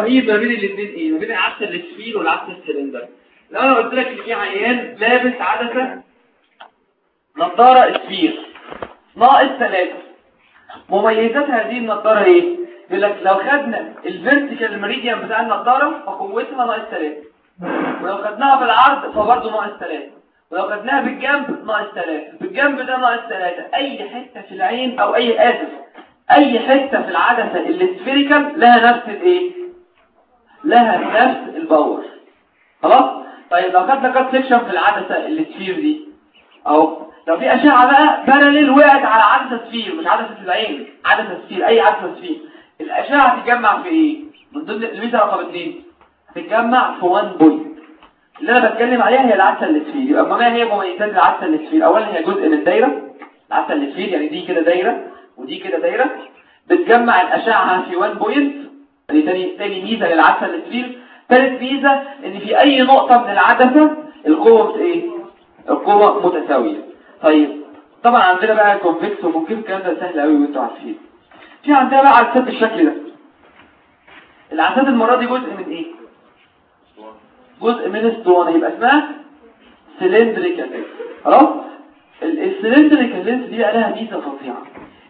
رهيب ما بين الاثنين إيه؟ ما بين العدسه ال sphere والعدسه السلندر لو أنا قلت لك إن في عيان لابس عدسة نظاره sphere ناقص ثلاثة مميزات هذه النظاره إيه؟ يقول لك لو خدنا ال vertical meridian بتاع النظاره فقوتها ناقص ثلاثة ولو خدناها بالعرض فبرضه ناقص ثلاثة ولو خدناها بالجنب ناقص ثلاثة بالجنب ده ناقص ثلاثة أي حتة في العين أو أي آسف. أي حتة في العدسة ال spherical لها نفس الإيه؟ لها نفس ال power. خلاص؟ طيب لو خدنا cut section في العدسة ال sphere دي أهو. لو في أشعة بقى parallel وقعت على عدسة sphere مش عدسة العين عدسة sphere أي عدسة sphere الأشعة هتتجمع في إيه؟ من ضمن الميزه رقم 2 هتتجمع في 1 point اللي أنا بتكلم عليها هي العدسة ال sphere يبقى ما هي مميزات العدسة ال sphere اولا هي جزء من دايرة. العدسة ال sphere يعني دي كده دايرة ودي كده دايرة. بتجمع الأشعة في 1 point دي تاني تاني ميزة للعدسة ال sphere ثالث ميزة إن في أي نقطة من العدسة القوة إيه؟ القوة متساوية. طيب طبعا عندنا بقى convex وممكن الكلام ده سهل قوي وأنتوا عارفين. في عندنا بقى عدسات بالشكل ده. العدسات المرة دي جزء من إيه؟ جزء من اسطوانه يبقى اسمها cylindrical خلاص؟ ال cylindrical lens دي بقى لها ميزة فظيعة.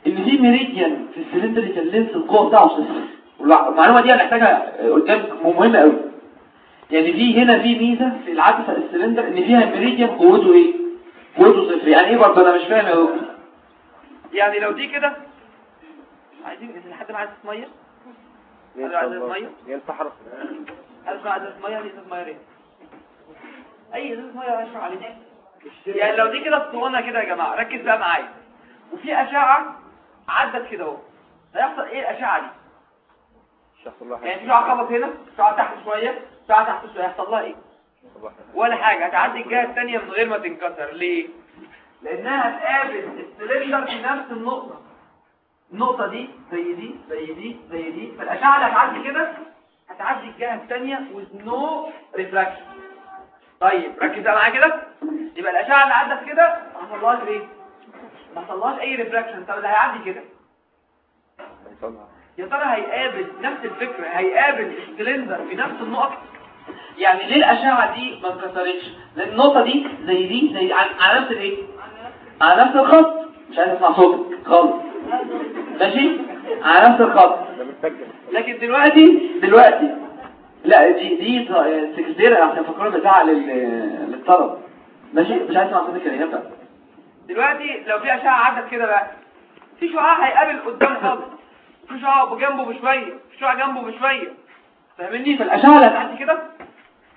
إن في meridian في ال cylindrical lens القوة بتاعه صفر والمعلومه دي أنا محتاجها قدام مهمة قوي يعني في هنا في ميزة في العدسه السلندر إن فيها meridian قوته إيه؟ قوته صفر. يعني إيه برضه؟ أنا مش فاهم يا يعني لو دي كده عايزين إذا حد معاه مية؟ مية؟ ينصحر حد عايز مية؟ دي مية؟ ليه أي إزازة مية اشرب عليها يعني لو دي كده اسطوانة كده يا جماعة ركز بقى معايا. وفي أشعة عدت كده أهو. هيحصل إيه الأشعة دي؟ يعني في شعاع خبط هنا شعاع تحت شوية شعاع تحت شوية هيحصل لها إيه؟ ولا حاجة هتعدي الجهة الثانية من غير ما تنكسر ليه؟ لأنها هتقابل السلندر في نفس النقطة. النقطة دي زي دي زي دي زي دي فالاشعه اللي هتعدي كده هتعدي الجهة الثانية with no refraction طيب ركز معايا كده. يبقى الأشعة اللي عدت كده ما حصلهاش إيه؟ ما حصلهاش أي refraction طب اللي هيعدي كده؟ يا ترى هيقابل نفس الفكرة هيقابل السلندر في نفس النقط يعني ليه الأشعة دي ما انكسرتش لأن النقطة دي زي دي زي على نفس الإيه؟ على نفس الخط. مش عايز أسمع صوتك. خالص. ماشي؟ على نفس الخط. لكن دلوقتي دلوقتي لا دي دي سكرتيرة عشان فكروا بتاع لل- للطلب ماشي؟ مش عايز أسمع صوتك يا بقى دلوقتي لو في أشعة عدت كده بقى في شعاع هيقابل قدام خالص في شعاع جنبه بشوية؟ في شعاع جنبه بشوية؟ فاهمني؟ فالأشعة اللي هتعدي كده؟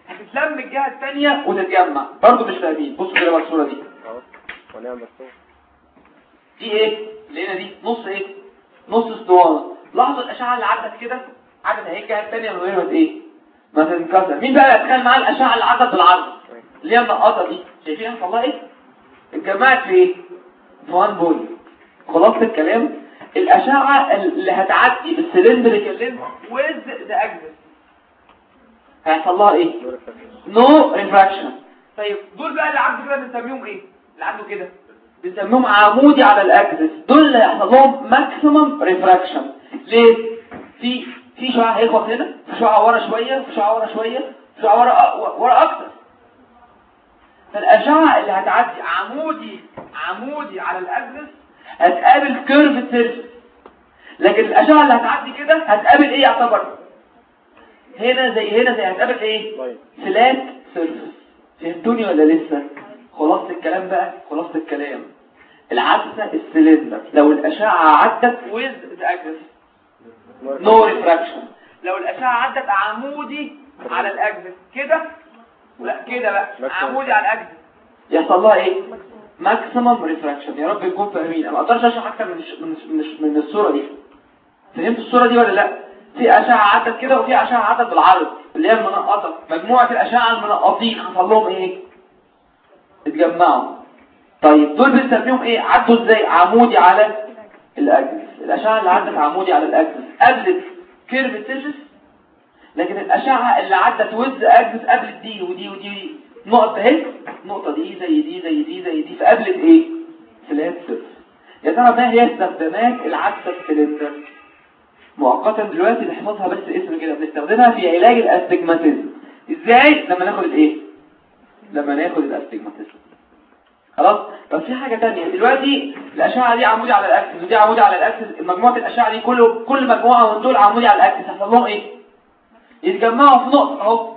هتتلم الجهة الثانية وتتجمع برضه مش فاهمين. بصوا كده بقى الصورة دي. اهو ونعم الصوت دي إيه؟ لقينا دي. نص إيه؟ نص اسطوانة. لاحظوا الأشعة اللي عدت كده؟ عدت أهي الجهة الثانية من غير ما إيه ما تنكسر مين بقى يتخيل معايا الأشعة اللي عدت بالعرض؟ اللي هي النقاطه دي. شايفين حصل لها إيه؟ اتجمعت في إيه؟ في one point خلاصة الكلام؟ الاشعه اللي هتعدي بال cylindrical lens with the axis هيحصل لها إيه؟ no refraction طيب دول بقى اللي عنده كده بنسميهم إيه؟ اللي عنده كده. بنسميهم عمودي على ال axis دول اللي هيحصل لهم maximum refraction ليه؟ في في شعاع هيخبط هنا في شعاع ورا شوية في شعاع ورا شوية في شعاع ورا ورا أكتر. فالاشعه اللي هتعدي عمودي عمودي على ال axis هتقابل curved surface لكن الأشعة اللي هتعدي كده هتقابل إيه يعتبر؟ هنا زي هنا زي هتقابل إيه؟ flat surface فهمتوني ولا لسه؟ خلاصة الكلام بقى خلاصة الكلام. العدسة السلندر لو الأشعة عدت with the axis. No refraction. لو الأشعة عدت عمودي على ال axis كده؟ لا كده بقى. عمودي على ال axis يحصل لها إيه؟ maximum refraction يا رب نكون فاهمين أنا ما أقدرش أشرح أكتر من من من الصورة دي. فهمت الصورة دي ولا لا؟ في أشعة عدت كده وفي أشعة عدت بالعرض اللي هي المنقطة. مجموعة الأشعة المنقطين حصل لهم إيه؟ اتجمعوا. طيب دول بنسميهم إيه؟ عدوا إزاي؟ عمودي على ال axis الأشعة اللي عدت عمودي على ال axis قبلت curved surface لكن الأشعة اللي عدت وز اكسس قبلت دي ودي ودي ودي نقطة اهي النقطه دي زي دي زي دي زي دي فقابلت إيه flat surface يا ترى ما هي استخدامات العدسه السلندر مؤقتا دلوقتي نحفظها بس اسم كده بنستخدمها في علاج ال astigmatism. إزاي؟ لما ناخد الايه؟ لما ناخد ال astigmatism. خلاص؟ طب في حاجة تانية. دلوقتي الأشعة دي عمودي على ال axis ودي عمودي على ال axis. مجموعة الأشعة دي كل كل مجموعة من دول عمودي على ال axis. هيحصل لهم إيه؟ يتجمعوا في نقطة أهو.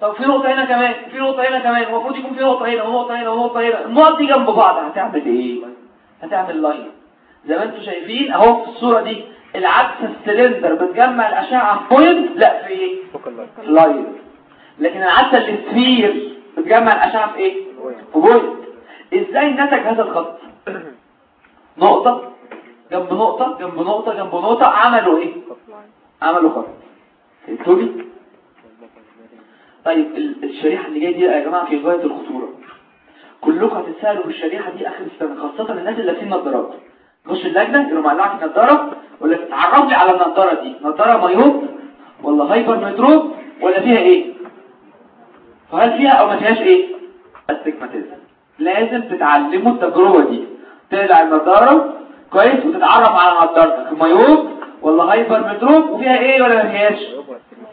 طب في نقطة هنا كمان في نقطة هنا كمان المفروض يكون في نقطة هنا ونقطة هنا ونقطة هنا النقط دي جنب بعض هتعمل إيه؟ هتعمل line زي ما أنتم شايفين أهو في الصورة دي العكس السلندر بتجمع الأشعة في point لا في إيه؟ في line لكن العدسة ال sphere بتجمع الأشعة في إيه؟ في point إزاي نتج هذا الخط؟ نقطة جنب نقطة جنب نقطة جنب نقطة عملوا إيه؟ عملوا خط. فهمتوني طيب ال- الشريحة اللي جاية دي يا جماعة في غاية الخطورة. كلكم هتتسألوا في الشريحة دي آخر السنة خاصة الناس اللي لابسين نظارات خش اللجنة يقولوا اقلع النظارة ولا تتعرف لي على النظارة دي؟ نظارة myope؟ ولا hypermetrope ولا فيها إيه؟ فهل فيها أو ما فيهاش إيه؟ astigmatism لازم تتعلموا التجربة دي. تقلع النظارة كويس وتتعرف على نظارتك myope؟ ولا hypermetrope وفيها إيه ولا ما فيهاش؟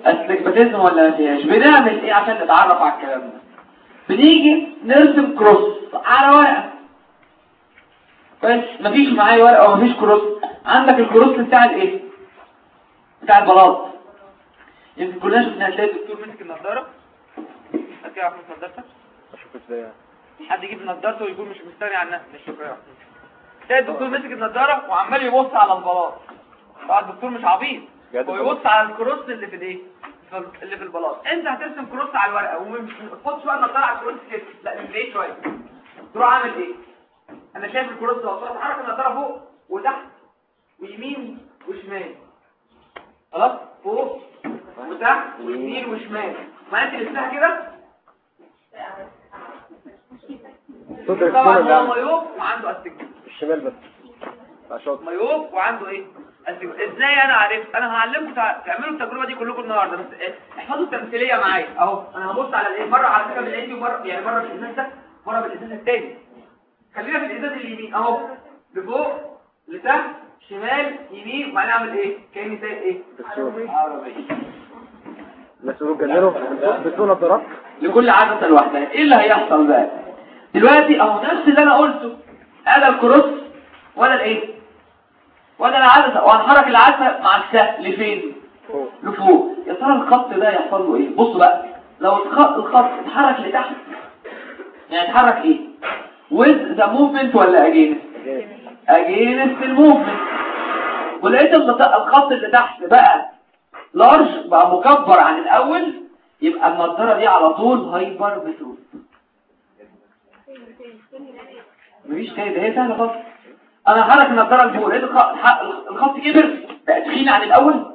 astigmatism ولا ما فيهاش بنعمل إيه عشان نتعرف على الكلام ده؟ بنيجي نرسم كروس على ورقة. بس مفيش معايا ورقة ومفيش كروس. عندك الكروس بتاع الإيه؟ بتاع البلاط. يمكن كلنا شفنا هتلاقي الدكتور مسك النظارة. هتلاقي عارف نظارتك. أشوف إزاي. حد يجيب نظارته ويكون مش مستغني عنها مش شكرا تلاقي الدكتور مسك النظارة وعمال يبص على البلاط. الدكتور مش عبيط. بجد هو يبص على الكروس اللي في الايه؟ اللي في البلاط. انت هترسم كروس على الورقة وما تحطش بقى النظاره على الكروس كده. لا من بعيد شوية. تروح عامل إيه؟ أنا شايف الكروس ده تروح تحرك النظاره فوق وتحت ويمين وشمال. خلاص؟ فوق وتحت ويمين وشمال. ما انت لسه كده؟ طبعا هو اللي مايوب وعنده استجمام الشمال بس. عشان مايوب وعنده إيه. إزاي أنا عرفت؟ أنا هعلمكم تع- تعملوا التجربة دي كلكم النهارده بس؟ احفظوا التمثيلية معايا. أهو أنا هبص على الايه مرة على فكرة بالايدي ومره يعني مرة بالازاز ده مرة بالازاز التاني. خلينا في الإزاز اليمين. أهو لفوق لتحت شمال يمين. وبعدين أعمل إيه؟ كأني زي إيه. عربية. يقولوا جننوا بتقول لكل عدسه لوحدها إيه اللي هيحصل بقى؟ دلوقتي أهو نفس اللي أنا قلته. أنا ال cross ولا الإيه؟ ولا العدسه وهنحرك العدسه مع السهم لفين؟ فوق. لفوق. يا ترى الخط ده يحصل له إيه؟ بصوا بقى لو الخط الخط اتحرك لتحت يعني اتحرك إيه؟ With the movement ولا against against. ال movement ولقيت الخط اللي تحت بقى large بقى مكبر عن الأول يبقى النضارة دي على طول hypermetrope مفيش تاني ده هي سهلة خالص. أنا حرك النضاره الح- الخط كبر. بقى تخين عن الأول.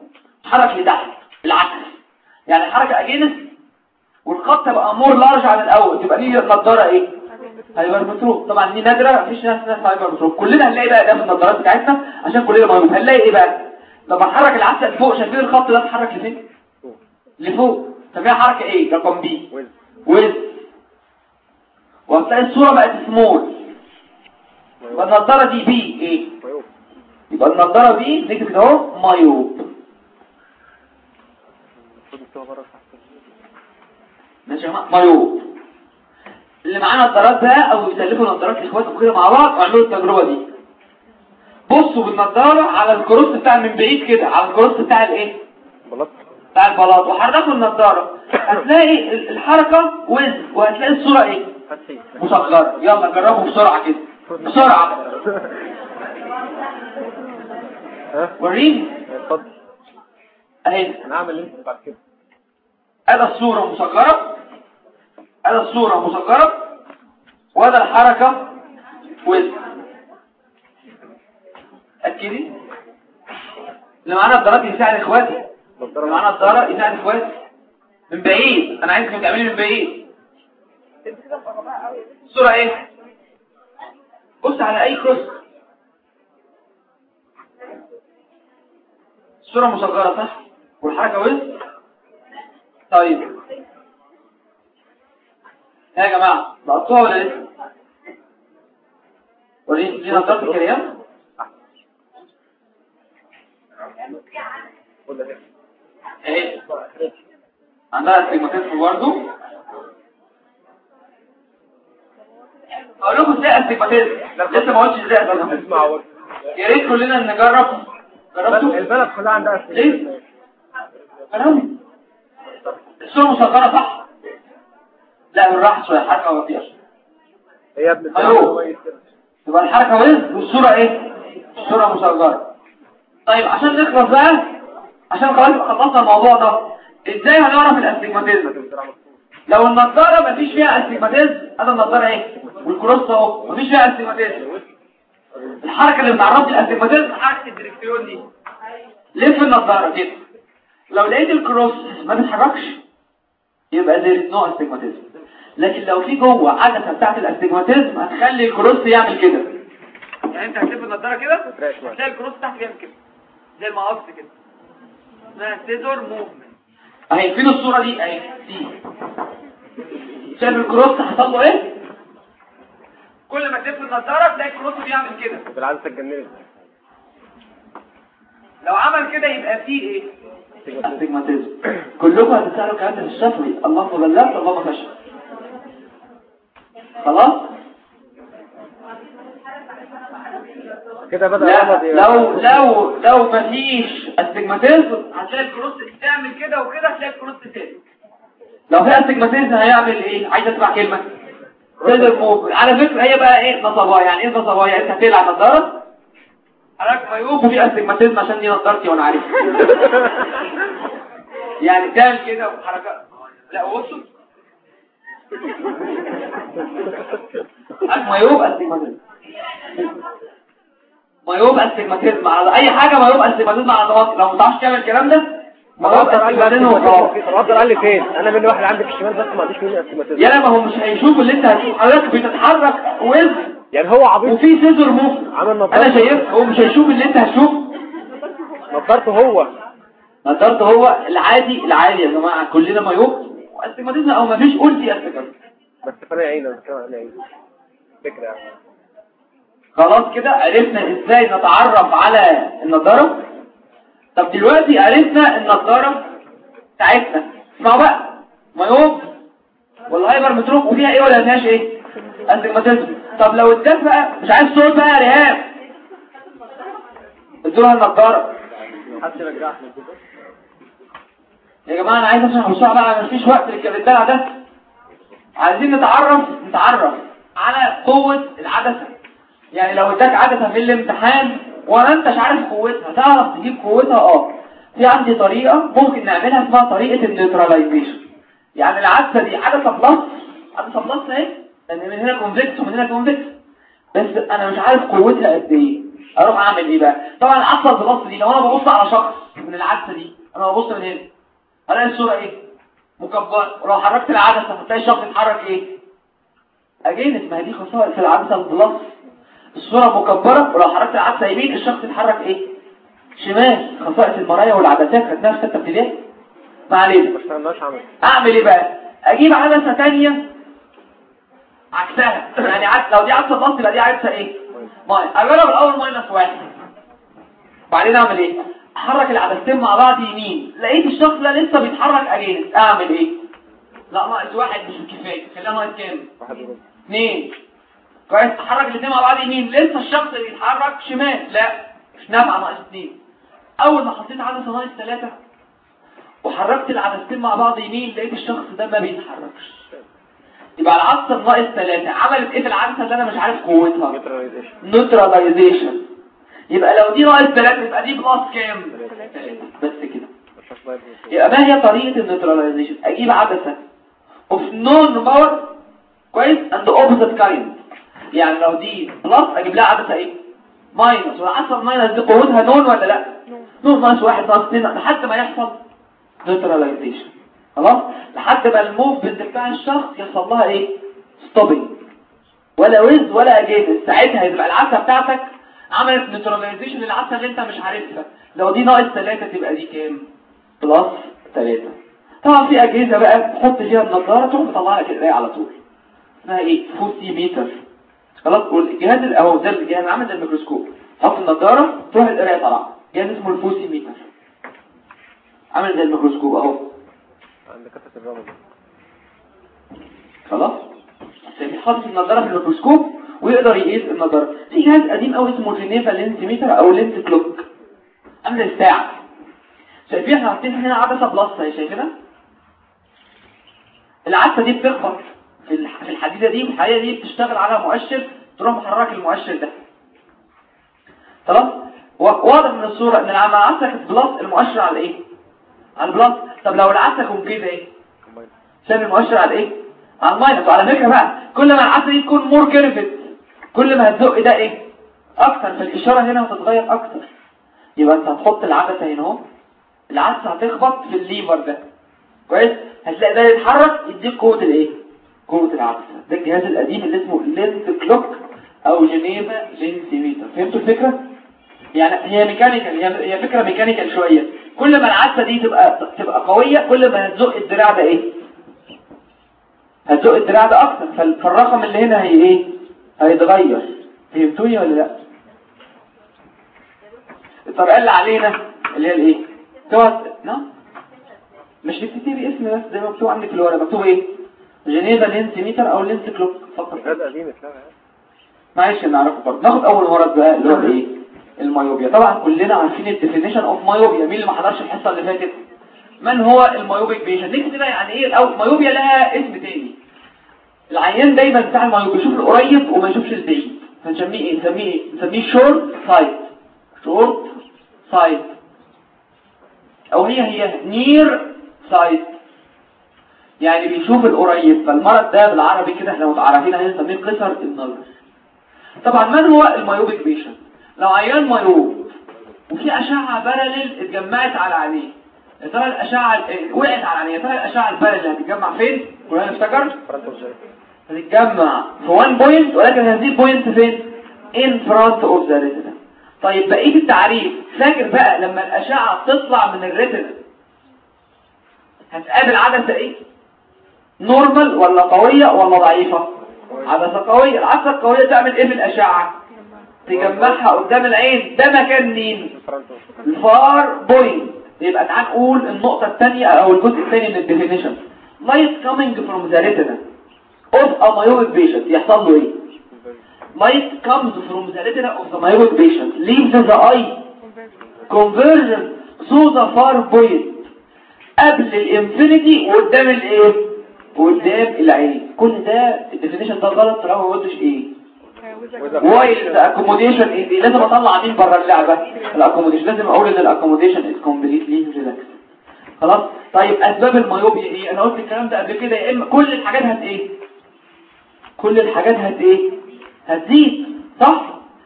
اتحرك لتحت. العكس يعني الحركه against. والخط بقى more large عن الأول. تبقى دي النضاره إيه؟ hypermetrope طبعا دي نادرة. مفيش ناس ناس hypermetrope كلنا هنلاقي بقى ده في النضارات بتاعتنا عشان كلنا مهم. هنلاقي إيه بقى؟ لما نحرك العدسه لفوق شايفين الخط ده اتحرك لفين؟ فوق. لفوق طب هي حركة إيه؟ رقم بي ويز وهتلاقي الصورة بقت سمول يبقى النضاره دي بي إيه؟ يبقى النضاره بي نكتب اهو myope ماشي يا جماعة؟ myope اللي معاه نظارات ده أو يسلفوا نظارات لاخواتهم كده مع بعض واعملوا التجربة دي. بصوا بالنضاره على ال cross بتاع من بعيد كده على ال cross بتاع الإيه؟ بلاط. بتاع البلاط. وحركوا النضاره هتلاقي ال- الحركة وز وهتلاقي الصورة إيه؟ مصغره يلا جربوا بسرعة كده. بسرعة. ها وريني. اتفضل. أهي. أنا هعمل أنت بعد كده ادي الصورة مصغرة ادي الصورة مصغرة وادي الحركة وزن أكدي. اللي معانا الضرات يساعد إخواتي. اللي معانا الضرات يساعد إخواتي. من بعيد. أنا عايزكم تعملي من بعيد. الصورة إيه؟ بص على أي كروس الصورة مصغرة صح؟ والحركة وزن طيب. ها يا جماعة لقطوها ولا لسه؟ وريني دي نظرة الكريم اهي عندها استجماتيزم برضه. أقول لكم إزاي استجماتيزم لسه ما قلتش إزاي استجماتيزم يا ريت كلنا نجرب. جربتوا؟ البلد كلها عندها ليه؟ كلام الصورة مصغرة صح؟ لا بالراحة شوية. حركة ما فيهاش. هي ابن أيوه. يبقى الحركة وز والصورة إيه؟ الصورة مصغرة طيب عشان نخلص بقى عشان خلاص خلصنا الموضوع ده إزاي هنعرف الاستجماتيزم لو النضارة مفيش فيها استجماتيزم هذا النضارة إيه؟ والكروس اهو مفيش فيها استجماتيزم الحركة اللي بنعرفها الاستجماتيزم حركة الدركسيون دي. لف النضارة كده لو لقيت ال cross ما بيتحركش يبقى ده نوع astigmatism لكن لو في جوه عدسة بتاعت ال astigmatism هتخلي ال cross يعمل كده. يعني أنت هتلف النضارة كده؟ هتلاقي ال cross تحت بيعمل كده. زي المقص كده. اسمها scissor movement أهي فين الصورة دي؟ أهي دي. شايف ال cross حصل له إيه؟ كل ما تلف النضاره تلاقي ال cross بيعمل كده. العدسة اتجننت. لو عمل كده يبقى فيه إيه؟ استجماتيزم كلكم هتسألوا في الشفوي. اللهم بلغت اللهم فشل خلاص؟ كده بدأ لا لو لو لو مفيش استجماتيزم هتلاقي الكروس تعمل كده وكده هتلاقي الكروس ثابت لو في استجماتيزم هيعمل إيه؟ عايز أسمع كلمة. تقدر موف على فكرة هي بقى إيه؟ نصبايا يعني إيه نصبايا أنت هتقلع نظاره حضرتك مايوب وفي استجماتيزم عشان دي نظارتي وأنا عارف يعني تعمل كده وحركات لا بصوا مايوب استجماتيزم مايوب استجماتيزم على أي حاجة مايوب استجماتيزم على ضغط لو ما تعرفش تعمل الكلام ده؟ الوضع قال لي فين؟ أنا من واحد عندي في الشمال بس ما عنديش مني استماتيزم يلا ما هو مش هيشوف اللي أنت هتشوف حضرتك بتتحرك وز يعني هو عبيط. وفي سيزر موف أنا شايف هو مش هيشوف اللي أنت هتشوف نظارته هو. نظرت هو العادي العادي يا جماعة. كلنا مايوب واستجماتيزم أو ما فيش قلت استجماتيزم بس أنا بتكلم عن عيني فكرة يعني. خلاص كده عرفنا إزاي نتعرف على النظارة طب دلوقتي عرفنا النظارة بتاعتنا. اسمعوا بقى. myope وال hypermetrope وفيها إيه ولا فيهاش إيه؟ astigmatism طب لو اداك بقى مش عايز صوت بقى يا ريهام. حد رجعني يا جماعة أنا عايز اشرح بسرعة بقى مفيش وقت للكلام ده. عايزين نتعرف نتعرف على قوة العدسة. يعني لو اداك عدسة في الامتحان وأنت مش عارف قوتها تعرف تجيب قوتها آه. في عندي طريقة ممكن نعملها اسمها طريقة ال neutralization. يعني العدسة دي عدسة plus عدسة plus اهي لأن من هنا convex ومن هنا convex بس أنا مش عارف قوتها قد إيه. أروح أعمل إيه بقى؟ طبعا العدسة ال plus دي لو أنا ببص على شخص من العدسة دي أنا ببص من هنا ألاقي الصورة إيه؟ مكبرة. ولو حركت العدسة هتلاقي الشخص اتحرك إيه؟ اجين ما هي دي خصائص العدسة ال plus الصورة مكبرة ولو حركت العدسة يمين الشخص يتحرك إيه؟ شمال. خصائص المرايا والعدسات خدناها في ستة ابتدائي ما علينا. أعمل إيه بقى؟ أجيب عدسة تانية. عكسها. يعني عدسة لو دي عدسة plus يبقى دي عدسة إيه؟ minus أجرب الأول ماينس واحد. بعدين أعمل إيه؟ أحرك العدستين مع بعض يمين. لقيت الشخص ده لسه بيتحرك اجين أعمل إيه؟ لا ناقص واحد مش كفايه خليها ناقص كام؟ واحد اثنين كويس تحرك الاثنين مع بعض يمين. لسه الشخص اللي بيتحرك شمال. لا مش نافعه ناقص اثنين أول ما حطيت عدسه ناقص ثلاثة وحركت العدستين مع بعض يمين لقيت الشخص ده ما بيتحركش. يبقى العدسه الناقص ثلاثة عملت إيه في العدسه اللي أنا مش عارف؟ قوتها neutralization يبقى لو دي ناقص ثلاثة يبقى دي plus كام. بس كده. يبقى ما هي طريقة ال neutralization أجيب عدسة of known power كويس؟ and opposite kind. يعني لو دي plus أجيب لها عدسة إيه؟ minus. والعدسة ال minus دي قوتها known ولا لأ؟ known. minus واحد ناقص اتنين. لحد ما يحصل neutralization خلاص؟ لحد ما ال movement بتاع الشخص يحصل لها إيه؟ stopping ولا وز ولا against ساعتها يبقى العدسة بتاعتك عملت neutralization للعدسة اللي أنت مش عارفها. لو دي ناقص ثلاثة تبقى دي كام؟ plus ثلاثة طبعا في أجهزة بقى تحط فيها النظارة تروح مطلع لك القراية على طول. اسمها إيه؟ focimeter خلاص والجهاز الاهو ده الجهاز عامل زي الميكروسكوب تحط النظارة تروح القراية طالعة جهاز اسمه ال focimeter عامل زي الميكروسكوب أهو. عند كفة الرمل خلاص؟ عشان حاطط النظارة في الميكروسكوب ويقدر يقيس النظارة. في جهاز قديم قوي اسمه Geneva lens meter أو lens clock. عامل الساعة. شايفين إحنا حاطين هنا عدسة plus أهي شايفينها؟ العدسة دي بتخبط في الح- في الحديدة دي والحديدة دي بتشتغل على مؤشر تروح محرك المؤشر ده. و- واضح من الصورة إن لما كانت plus المؤشر على إيه؟ على ال plus طب لو العدسه concave إيه؟ شايف المؤشر على إيه؟ على ال minus. وعلى فكرة بقى كل ما العدسه دي تكون more curved كل ما هتزق ده إيه؟ أكتر. فالإشارة هنا هتتغير أكتر. يبقى أنت هتحط العدسه هنا أهو. العدسه هتخبط في ال lever ده. كويس؟ هتلاقي ده يتحرك يديك قوة الإيه؟ قوة العدسه ده الجهاز القديم اللي اسمه lens clock أو Geneva lens meter فهمتوا الفكرة؟ يعني هي mechanical هي فكرة mechanical شوية. كل ما العدسه دي تبقى تبقى قوية كل ما هتزق الدراع ده إيه؟ هتزق الدراع ده أكتر. فال- فالرقم اللي هنا هي إيه؟ هيتغير. فهمتوني ولا لأ؟ الطريقة اللي علينا اللي هي الإيه؟ تقعد نعم مش بتكتبي اسم بس زي ما مكتوب عندك في الورقة. مكتوب إيه؟ Geneva lens meter أو lens clock. فقط جهاز قديم معلش نعرفه برضه. ناخد أول مرض بقى اللي هو إيه؟ ال myopia طبعا كلنا عارفين ال definition of myopia مين اللي ما حضرش الحصة اللي فاتت؟ من هو ال myopic patient نكتب بقى يعني إيه؟ الأول myopia لها اسم تاني. العيان دايما بتاع ال myopia يشوف القريب وما يشوفش البعيد. فنسميه إيه؟ نسميه إيه؟ نسميه short sight short sight أو هي هي near sight يعني بيشوف القريب. فالمرض ده بالعربي كده إحنا متعرفين عليه نسميه قصر النظر. طبعا من هو ال myopic patient لو عيان myope وفي أشعة parallel اتجمعت على عينيه. يا ترى الأشعة ال- وقعت على عينيه. يا ترى الأشعة ال parallel هتتجمع فين؟ كلنا نفتكر هتتجمع في 1 point ولكن هذه ال point فين؟ in front of the retina. طيب بقية التعريف. فاكر بقى لما الأشعة تطلع من ال retina؟ هتقابل عدسة إيه؟ normal ولا قوية ولا ضعيفة؟ عدسة قوية العدسة القوية تعمل إيه في الأشعة؟ تجمعها قدام العين ده مكان مين؟ ال far point. يبقى تعال نقول النقطة الثانية أو الجزء الثاني من ال definition. Light coming from the retina of a myopic patient. يحصل له إيه؟ Light comes from the retina of the myopic patient. Leaves the eye. Converging through the far point قبل ال infinity وقدام الإيه؟ قدام العين. كل ده ال definition ده غلط طالما ما قلتش إيه. while ال accommodation إيه؟ لازم أطلع مين بره اللعبة؟ ال accommodation لازم أقول إن ال accommodation is completely relaxed خلاص؟ طيب أسباب ال myopia إيه؟ أنا قلت الكلام ده قبل كده. يا إما كل الحاجات هت إيه؟ كل الحاجات هت إيه؟ هتزيد. صح؟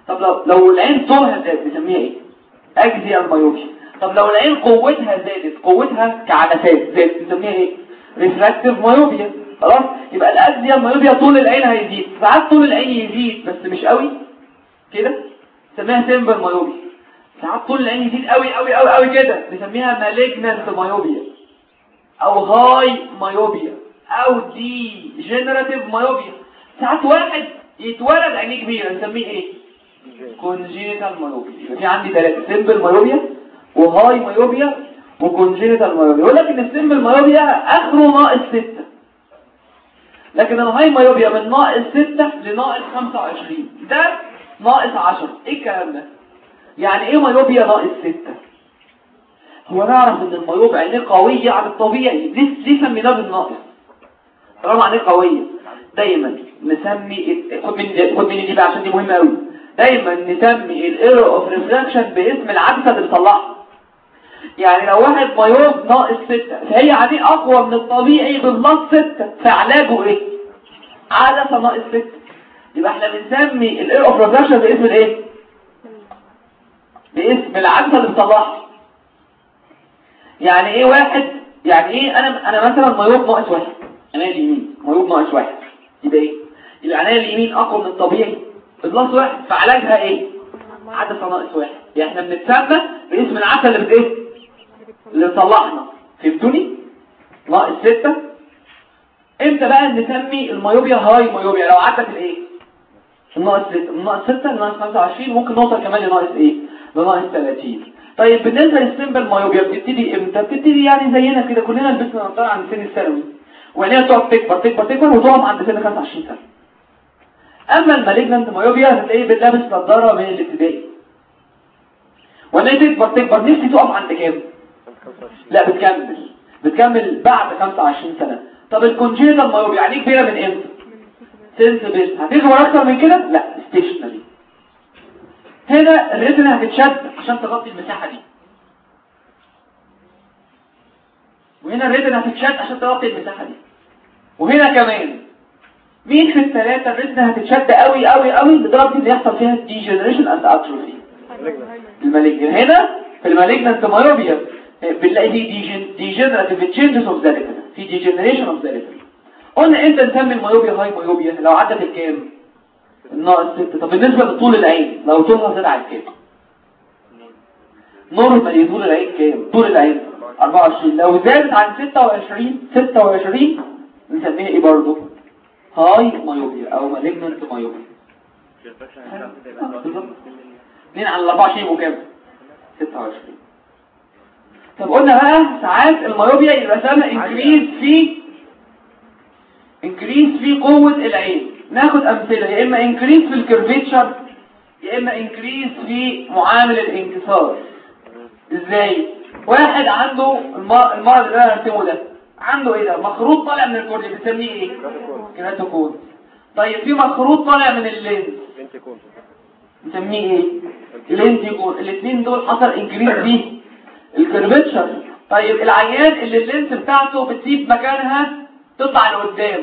طب لو لو العين طولها زاد بنسميها إيه؟ axial myopia طب لو العين قوتها زادت قوتها كعدسات زادت بنسميها إيه؟ refractive myopia خلاص؟ يبقى ال axial myopia طول العين هيزيد. ساعات طول العين يزيد بس مش قوي. كده؟ نسميها simple myopia. ساعات طول العين يزيد قوي قوي قوي قوي كده. نسميها malignant myopia. أو high myopia. أو degenerative myopia. ساعات واحد يتولد عينيه كبيرة نسميه إيه؟ congenital myopia. يبقى في عندي ثلاثة simple myopia و high myopia و congenital myopia يقول لك ان ال simple myopia آخره ناقص 6 لكن ال high myopia من ناقص 6 لناقص 25 ده ناقص 10 إيه الكلام ده؟ يعني إيه myopia ناقص 6 هو نعرف إن ال myope عينيه قوية عن الطبيعي. ليه ليه سميناه بالناقص؟ طالما عينيه قوية. دايما نسمي خد مني خد مني دي بقى عشان دي مهمة قوي دايما نسمي ال error of refraction باسم العدسة اللي بتطلعها. يعني لو واحد myope ناقص 6 فهي عينيه أقوى من الطبيعي بالنص 6 فعلاجه إيه؟ عدسة ناقص 6 يبقى إحنا بنسمي ال error of refraction باسم الإيه؟ باسم العدسة بتطلعها. يعني إيه واحد؟ يعني إيه؟ أنا أنا مثلا myope ناقص واحد. أنا اليمين myope ناقص واحد. يبقى إيه؟ يبقى أنا اليمين أقوى من الطبيعي plus واحد. فعلاجها إيه؟ عدسة ناقص واحد. يعني إحنا بنتسمى باسم العدسة اللي بت إيه؟ اللي طلعنا فهمتوني؟ ناقص ستة إمتى بقى نسمي المايوبيا هاي مايوبيا لو عدت الايه؟ الناقص ستة من ناقص ستة لناقص 25 ممكن نوصل كمان لناقص إيه؟ لناقص 30 طيب بالنسبة للسمبل مايوبيا بتبتدي إمتى؟ بتبتدي يعني زينا كده كلنا لبسنا نظاره عند سن الثانوي. وعينيها تقعد تكبر تكبر تكبر وتقف عند سن 25 سنة. أما المالجنانت مايوبيا هتلاقيه بتلبس نظارة من الابتدائي. ولا تكبر تكبر نفسي تقف عند كام؟ لا بتكمل. بتكمل بعد 25 سنة. طب ال congenital myopia يعني كبيره من إمتى؟ since birth هتكبر أكتر من كده؟ لا stationary هنا ال retina هتتشد عشان تغطي المساحة دي. وهنا ال retina هتتشد عشان تغطي المساحة دي. وهنا كمان مين في الثلاثة ال retina هتتشد قوي قوي قوي؟ لدرجة إن يحصل فيها degeneration and atrophy ال malignant هنا في ال malignant myopia بنلاقي في degenerative changes of the retina في degeneration of the retina قلنا إمتى نسمي ال myopia high myopia لو عدت الكام؟ الناقص 6 طب بالنسبة لطول العين لو طولها زاد عن كام normal طول العين كام؟ طول العين 24 لو زادت عن 26 26 نسميها إيه برضه high myopia أو malignant myopia 2 على 24 يبقوا كام 26 طب قلنا بقى ساعات ال myopia يبقى سبب increase في increase في قوة العين. ناخد أمثلة يا إما increase في ال curvature يا إما increase في معامل الانكسار. إزاي؟ واحد عنده المرض اللي أنا هرسمه ده عنده إيه ده؟ مخروط طالع من ال cornea بنسميه إيه؟ keratoconus طيب في مخروط طالع من ال lens. نسميه إيه؟ lenticonus الاثنين دول حصل increase فيه. ال curvature طيب العيان اللي ال lens بتاعته بتسيب مكانها تطلع لقدام.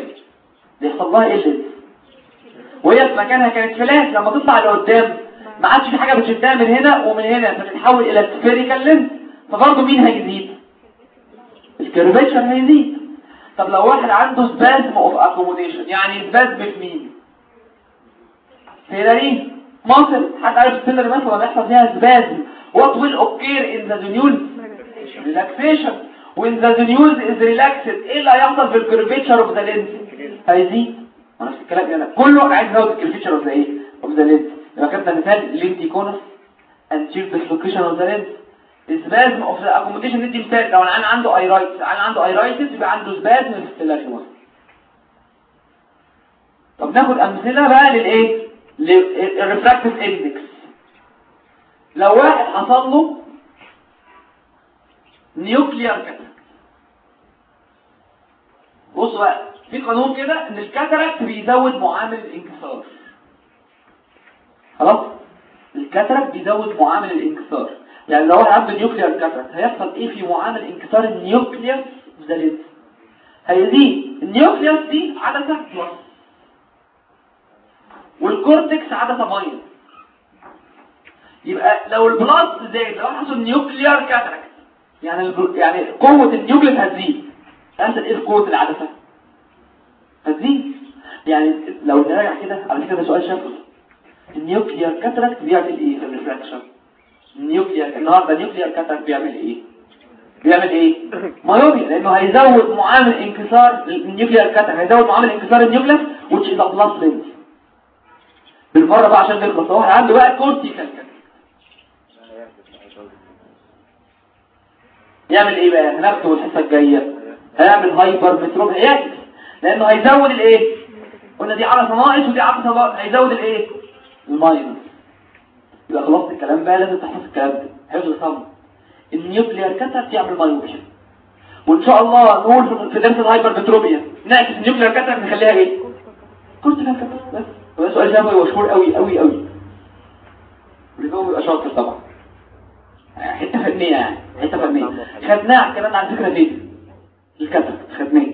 بيحصل لها إيه وهي في مكانها كانت flat لما تطلع لقدام ما عادش في حاجة بتشدها من هنا ومن هنا فتتحول إلى spherical lens فبرضه مين هيزيد؟ ال curvature هيزيد. طب لو واحد عنده spasm of accommodation يعني spasm في مين ciliary muscle حد عارف ال ciliary muscle لما يحصل فيها spasm what will occur in the zonule relaxation. When the zonule is relaxed إيه اللي هيحصل في ال curvature of the lens هيزيد نفس الكلام يعني كله عايز يزود ال curvature of the إيه؟ of the lens يبقى كده مثال lenticonus anterior dislocation of the lens. Spasm of the accommodation. ندي مثال. لو أنا عنده iritis أنا عنده iritis يبقى عنده spasm في ال ciliary muscle. طب ناخد أمثلة بقى للإيه؟ لل refractive index لو واحد حصل له nuclear cataract بصوا بقى في قانون كده إن ال cataract بيزود معامل الانكسار. خلاص؟ ال cataract بيزود معامل الانكسار. يعني لو واحد عنده nuclear cataract هيحصل إيه في معامل انكسار ال nucleus زاليت هيزيد ال nucleus دي عدسة plus. وال cortex عدسة minus. يبقى لو ال plus زاد لو حصل nuclear cataract يعني. يعني قوة ال nucleus هتزيد. هتزيد إيه قوة العدسة؟ هتزيد. يعني لو نراجع كده على فكرة ده سؤال شفوي ال nuclear cataract بيعمل إيه؟ في ال refraction ال nuclear النهارده ال nuclear cataract بيعمل إيه؟ بيعمل إيه؟ myopia لأنه هيزود معامل انكسار ال nuclear cataract هيزود معامل انكسار ال nucleus which is a plus lens بالمرة بقى عشان نخلص واحد عنده بقى كورتيكال كاتراكت يعمل إيه بقى هناخده الحصه الجايه هيعمل hypermetropia هيعكس لأنه هيزود الإيه؟ قلنا دي عدسه ناقص ودي عدسه ناقص. هيزود الإيه؟ ال minus. يبقى خلاص الكلام بقى لازم تحفظ الكلام ده. حفظ صم ال nuclear cataract يعمل myopia وإن شاء الله نقول في درس ال hypermetropia نعكس ال nuclear cataract نخليها إيه؟ cortical cataract بس. وده سؤال شفوي مشهور قوي قوي قوي واللي هو بيبقى شاطر طبعا. حتة فنيه يعني حتة فنيه خدناها كمان على فكرة فين الكتب خدناه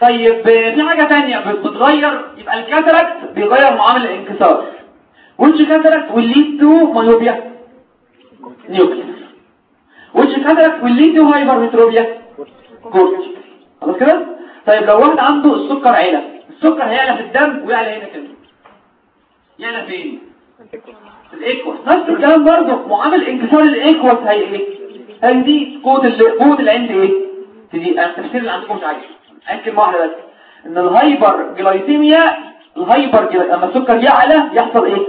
طيب في حاجة ثانية بتغير. يبقى الكاتاراكت بيغير معامل الانكسار. which cataract will lead to myopia? nucleus which cataract will lead to hypermetropia cortical خلاص كده؟ طيب لو واحد عنده السكر عالي السكر هيعلى في الدم ويعلى هنا كده. يعلى فين؟ ال aqueous نفس الكلام برضه معامل انكسار ال aqueous هي إيه هيزيد قوة قوة العين إيه؟ تدي التفسير اللي عندكم مش عايز. عايز كلمة واحدة بس. إن ال hyperglycemia ال hypergly... لما السكر يعلى يحصل إيه؟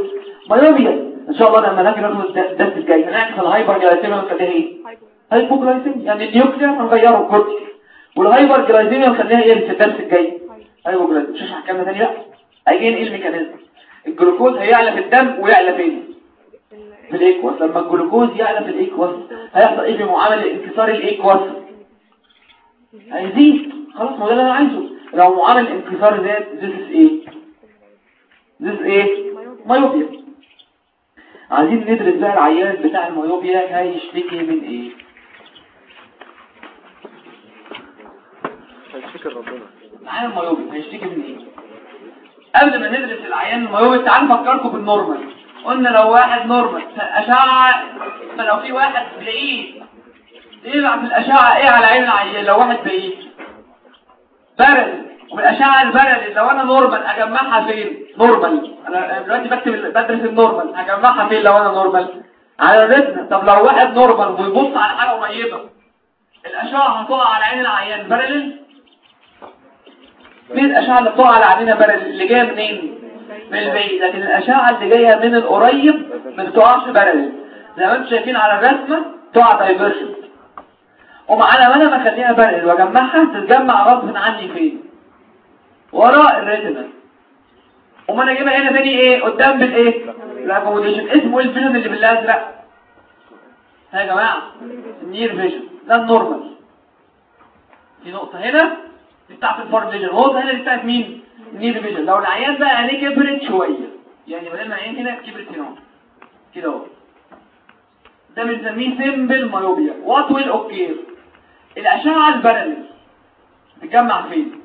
myopia إن شاء الله لما نيجي ناخد الدرس الجاي. هنعكس ال hyperglycemia ونخليها إيه؟ hypoglycemia يعني ال nuclear هنغيره cortical وال hyperglycemia نخليها إيه؟ في الدرس الجاي. hypoglycemia مش هشرح كلمه ثانية بقى again إيه ال mechanism؟ الجلوكوز هيعلى في الدم ويعلى فين؟ في ال aqueous لما الجلوكوز يعلى في ال aqueous هيحصل إيه في معامل انكسار ال aqueous هيزيد. خلاص ما ده اللي أنا عايزه. لو معامل انكسار زاد is إيه is إيه myopia عايزين ندرس بقى العيان بتاع ال myopia هيشتكي من إيه؟ هيشتكي ربنا العيان ال myopia هيشتكي من إيه؟ قبل ما ندرس العيان ال myopia تعالوا نفكركم بال normal. قلنا لو واحد normal أشعة لو في واحد بعيد يبعت الأشعة إيه على عين العيان؟ لو واحد بعيد. parallel. والأشعة ال parallel لو أنا normal أجمعها فين؟ normal. أنا دلوقتي بكتب بدرس ال normal هجمعها فين لو أنا normal؟ على ال retina طب لو واحد normal ويبص على حاجة قريبة الأشعة هتقع على عين العيان. parallel مين الأشعة اللي بتقع على عيننا parallel اللي جاية منين؟ من البعيد لكن الأشعة اللي جاية من القريب ما بتقعش parallel زي ما أنتم شايفين على الرسمة تقع divergent ومعانا وأنا ما اخليها parallel واجمعها تتجمع غصب عني فين؟ وراء ال retina. وما أنا اجيبها هنا تاني إيه؟ قدام بالايه ال accommodation اسمه إيه ال vision اللي بالازرق ها يا جماعة. ال near vision. ده ال normal. في نقطة هنا. بتاعت ال far vision نقطه هنا دي بتاعت مين؟ ال near vision. لو العيان بقى عينيه كبرت شوية. يعني بدل ما العين هنا كبرت هنا. كده اهو. ده بنسميه simple myopia what will occur الأشعة ال parallel تتجمع فين؟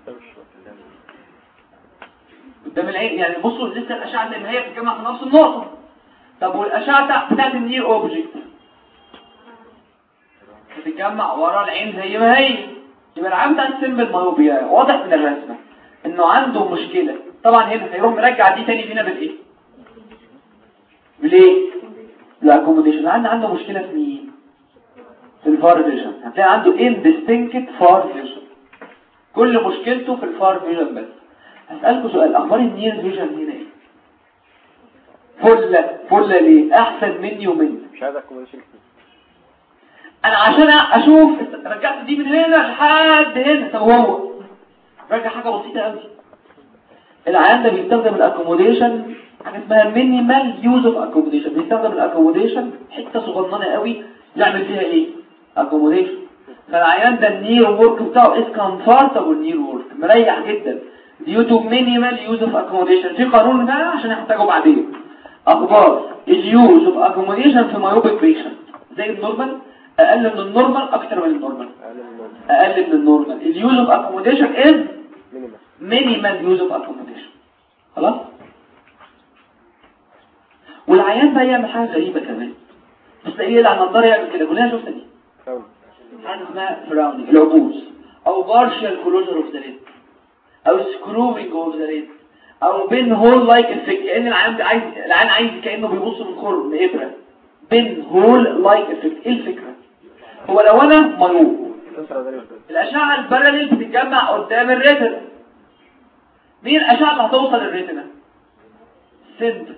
قدام العين. يعني بصوا لسه الأشعة ما هي بتتجمع في نفس النقطة. طب والأشعة بتاعت ال near object بتتجمع ورا العين زي ما هي. يبقى العين بتاع ال simple myopia واضح من الرسمة. إنه عنده مشكلة. طبعا هنا هيروح مرجع دي تاني هنا بالإيه؟ بالإيه؟ ال accommodation عنده عنده مشكلة في مين؟ في ال far vision هتلاقي عنده indistinct far vision كل مشكلته في ال far vision بس. هسألكوا سؤال. أخبار ال near vision هنا إيه؟ فلة فلة ليه؟ أحسن مني ومنك مش عايز accommodation أنا عشان أشوف رجعت دي من هنا لحد هنا. طب هو رجع حاجة بسيطة قوي العيان ده بيستخدم ال accommodation حاجة اسمها minimal use of accommodation بيستخدم ال accommodation حتة صغننة قوي يعمل فيها إيه؟ accommodation فالعيان ده ال near work بتاعه is comfortable near work مريح جدا. Due to minimal use of accommodation. في قانون ده عشان نحتاجه بعدين. أخبار. ال use of accommodation في myopic patient زي ال normal أقل من ال normal أكتر من ال normal. أقل من ال normal. من ال use of accommodation is minimal use of accommodation. خلاص؟ والعيان بقى يعمل حاجة غريبة كمان. بس اللي على النضاره يعمل كده؟ كلنا شفنا دي. حاجة اسمها frowning العبوس. أو partial closure of the أو screwing of the أو pinhole like effect كان العيان عايز العيان عايز كأنه بيبص من خرم ابره pinhole like effect إيه الفكرة؟ هو لو أنا myope الأشعة ال parallel بتتجمع قدام ال retina مين الأشعة اللي هتوصل لل retina سنتر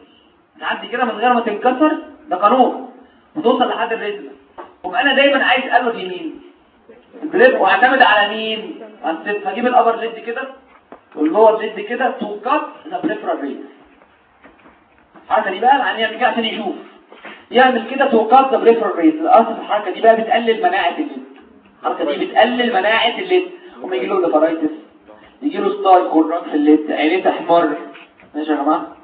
تعدي كده من غير ما تنكسر ده قانون. وتوصل لحد الريتنا قوم أنا دايما عايز قلب يمين البريب وأعتمد على مين؟ على الست هجيب الأبر ليد كده واللور ليد كده تو كات ذا بريفرال ريت الحركه دي بقى؟ العين يعمل كده عشان يشوف. يعمل كده تو كات ذا بريفرال ريت الأصل الحركة دي بقى بتقلل مناعة الليد الحركة دي بتقلل مناعة الليد وما يجي له ليفرايتس يجي له stye خراج في ال lid عينيه تحمر ماشي يا جماعة؟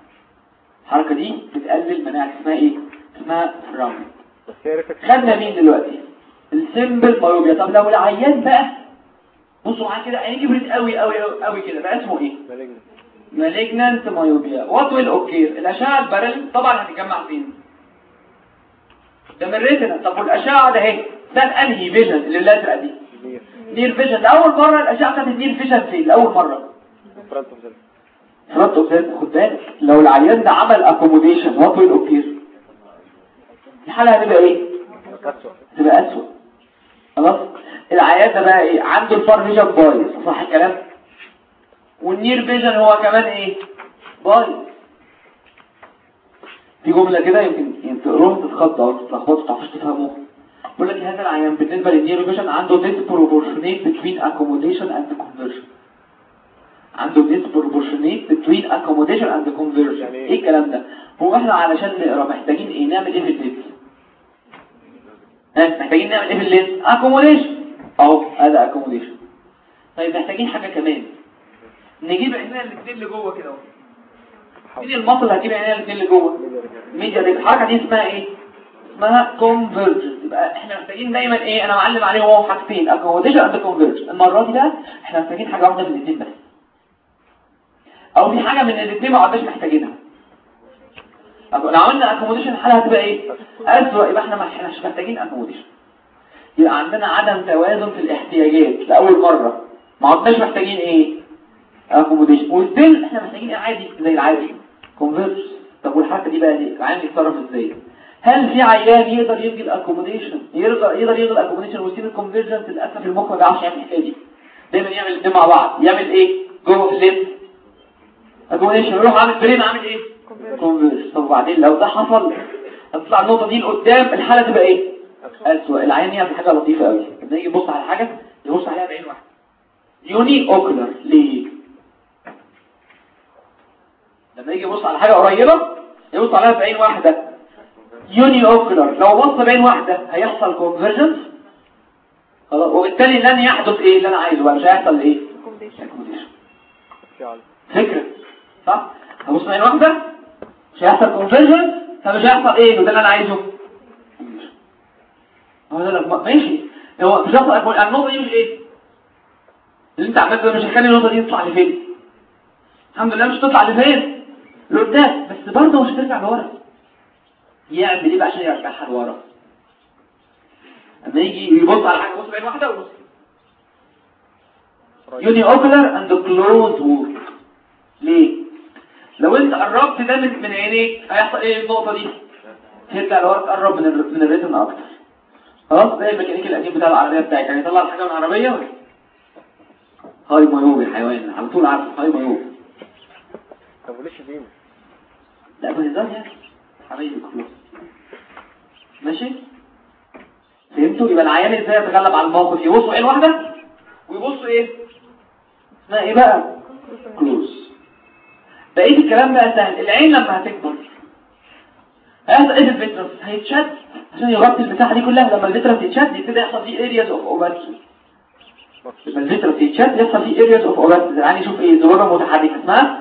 الحركة دي بتقلل مناعة. اسمها إيه؟ اسمها frown بس هي reflex خدنا مين دلوقتي؟ ال simple myopia طب لو العيان بقى بصوا معايا كده عينيه كبرت قوي قوي قوي كده. بقى اسمه إيه؟ malignant malignant myopia what will occur الأشعة ال parallel طبعا هتتجمع فين؟ قدام الريتنا طب والأشعة ده اهي ده انهي vision اللي الازرق دي. near near vision. ده أول مرة الأشعة بتاعت ال near vision فين؟ اول مرة. front of اوكسيد خد بالك. لو العيان ده عمل accommodation what will occur الحاله هتبقى إيه؟ تبقى اسوء خلاص؟ العيان ده بقى إيه؟ عنده ال far vision بايظ. صح الكلام؟ وال near vision هو كمان إيه؟ بايظ. في جملة كده يمكن تقروها تتخطى أو تتلخبطوا ما تعرفوش تفهموها. بيقول لك هذا العيان بالنسبة لل near vision عنده disproportionate between accommodation and convergence. عنده disproportionate between accommodation and convergence؟ إيه الكلام ده؟ هو إحنا علشان نقرأ محتاجين إيه؟ نعمل إيه في الليست محتاجين نعمل إيه في الليست accommodation. أهو هذا accommodation. طيب محتاجين حاجة كمان. نجيب عينينا الاثنين اللي جوه كده أهو. مين ال muscle هتجيب عينينا الاثنين اللي جوه. ميديا دي الحركة دي اسمها إيه؟ اسمها convergence. يبقى إحنا محتاجين دايما إيه؟ أنا معلم عليه هو حاجتين. accommodation and convergence. المرة دي بقى إحنا محتاجين حاجة واحدة من الاثنين بس. أو في حاجة من الاثنين ما عدناش محتاجينها. طب لو عملنا accommodation الحالة هتبقى إيه؟ اسوء يبقى إحنا مش محتاجين accommodation. يبقى عندنا عدم توازن في الاحتياجات لأول مرة. ما عدناش محتاجين إيه؟ accommodation. والستيل إحنا محتاجين إيه؟ عادي زي العادي. Convergence طب والحركه دي بقى دي العيان يتصرف إزاي هل في عيان يقدر يلغي ال accommodation يقدر يقدر يلغي ال accommodation ويسيب ال convergence للاسف المخ ما بيعرفش يعمل الحكاية دي دايما يعمل الاثنين مع بعض يعمل إيه جوه ال lens accommodation يروح عامل بره عامل إيه convergence طب وبعدين لو ده حصل هتطلع النقطه دي لقدام الحاله تبقى إيه اسوء العيان يعمل حاجة لطيفه قوي لما يجي يبص على حاجة يبص عليها بعين واحدة uniocular ليه لما يجي يبص على حاجة قريبة يبص عليها بعين واحدة. uniocular. لو بص بعين واحدة هيحصل convergence خلاص. وبالتالي لن يحدث إيه اللي أنا عايزه بقى. مش هيحصل إيه. فكرة. صح؟ هبص بعين واحدة مش هيحصل convergence فمش هيحصل إيه؟ وده اللي أنا عايزه. هو ده لك ماشي. هو مش هيحصل. النقطة دي مش إيه؟ اللي أنت عملته ده مش هيخلي النقطة دي تطلع لفين؟ الحمد لله مش تطلع لفين؟ لقدام بس برضه مش هترجع لورا. يعمل إيه بقى عشان يرجعها لورا؟ أما يجي يبص على حاجة يبص بعين واحدة ويبص uniocular and close work ليه؟ لو أنت قربت ده من من عينيك هيحصل إيه النقطة دي؟ ترجع لورا تقرب من. من الريتم أكتر. خلاص زي الميكانيكي القديم بتاع العربية بتاعتك يعني يطلع الحاجة من العربية؟ ولا هاي مايوب الحيوان على طول عارف هاي مايوب طب وليش دين ماشي؟ فهمتوا؟ يبقى العيان إزاي يتغلب على الموقف؟ يبصوا عين واحدة ويبصوا إيه؟ اسمها إيه بقى؟ كلوز. بقية الكلام بقى سهل. العين لما هتكبر هيحصل إيه في ال vitreous هيتشد عشان يغطي المساحه دي كلها. لما ال vitreous يتشد يبتدي يحصل فيه areas of opacity لما ال vitreous يتشد يحصل فيه areas of opacity يعني يشوف إيه؟ ذبابه متحركة اسمها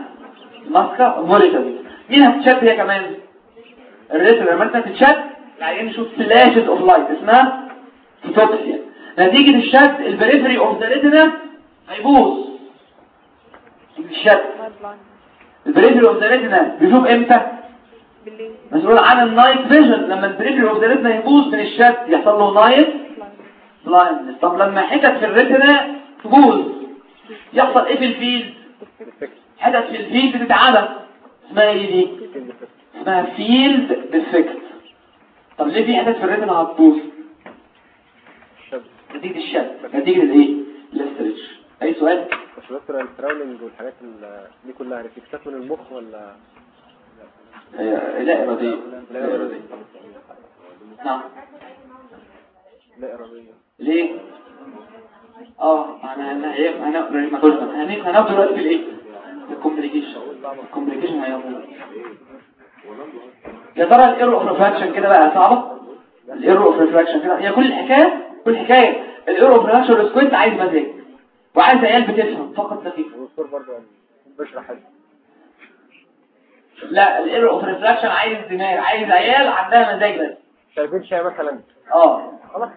muscae volitantes مين هتتشد هي كمان؟ ال retina لما انت تتشد العيان يشوف flashes of light اسمها photopsia نتيجة الشد ال periphery of the retina هيبوظ. الشد البريفري اوف ذا ريتنا بيشوف إمتى؟ مسؤول عن النايت فيجن لما البريفري اوف ذا ريتنا يبوظ من الشد يحصل له نايت بلايندنس طب لما حتت في الريتنا تبوظ. يحصل إيه في الفيلد حتت في الفيلد تتعدى اسمها إيه دي اسمها فيلد ديفكت طب ليه في حتت في الريتنا هتبوظ نتيجة الشد نتيجة الايه ال stretch اي سؤال بس دكتور ال frowning والحاجات ال- دي كلها reflex ات من المخ ولا لا ارادية لا إرادية نعم لا إرادية ليه آه أنا أنا إيه أنا هنيجي هناخد دلوقتي في الايه ال complication يا ترى ال error of refraction كده بقى صعبة؟ ال error of refraction كده. هي كل الحكاية كل الحكاية. ال error of refraction ريسكوينت عايز مزاج وعايز عيال بتفهم فقط لا غير والدكتور برضه بشرح لا ال error of refraction عايز دماغ عايز عيال عندها مزاج بس. شايفين شاي مثلا؟ آه. خلاص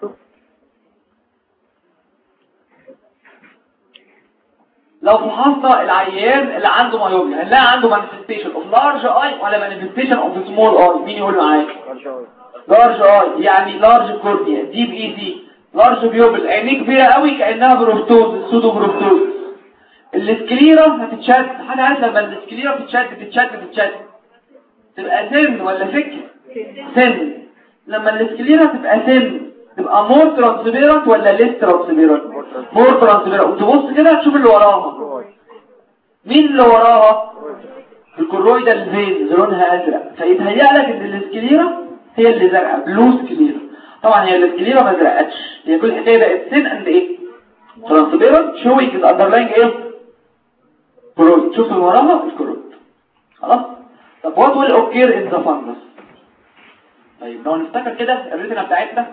لو فحصنا العيان اللي عنده myopia هنلاقي عنده manifestation of large eye ولا manifestation of small eye. مين يقول معايا large eye. يعني large cornea deep AC large pupil عينيه كبيرة قوي كأنها proptosis pseudo proptosis ال sclera هتتشد حد عارف لما ال sclera بتتشد تتشد تتشد تبقى thin ولا thick thin لما ال sclera تبقى thin تبقى more transparent ولا less transparent more transparent وتبص كده تشوف اللي وراها. مين اللي وراها؟ ال choroidal veins لونها أزرق. فيتهيأ لك إن ال sclera هي اللي زرقاء blue sclera طبعا هي ال sclera ما زرقتش. هي كل الحكاية بقت thin and إيه؟ transparent showing ال underlying إيه؟ choroid. شوف من وراها ال choroid خلاص؟ طب what will occur in the fundus طيب لو نفتكر كده ال retina بتاعتنا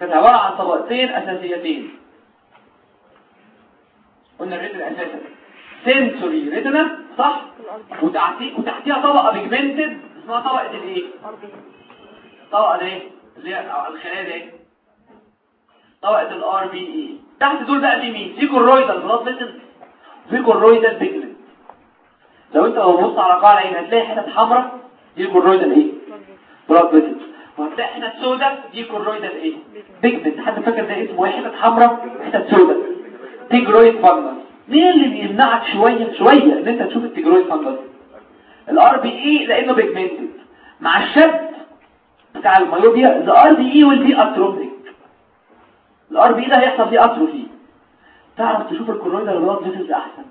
كانت عبارة عن طبقتين أساسيتين. قلنا ال retina أساسا sensory retina صح؟ وتحتي وتحتيها طبقة pigmented اسمها طبقة الايه طبقة الايه اللي هي الخلايا دي. طبقة ال RPE. تحت دول بقى في مين؟ في choroidal blood vessel في choroidal pigment لو أنت بص على قاع العين هتلاقي حتت حمراء دي choroidal إيه؟ blood vessel وهتلاقي حتت سوداء دي choroidal إيه؟ pigment حد فاكر ده اسمه إيه؟ حتت حمراء حتت سوداء tigroid fundus مين اللي بيمنعك شوية شوية إن أنت تشوف ال tigroid fundus ال RPE لأنه pigmented مع الشد بتاع ال myopia the RPE will be atrophic ال RP ده هيحصل فيه atrophy تعرف تشوف ال choroidal blood vessels أحسن.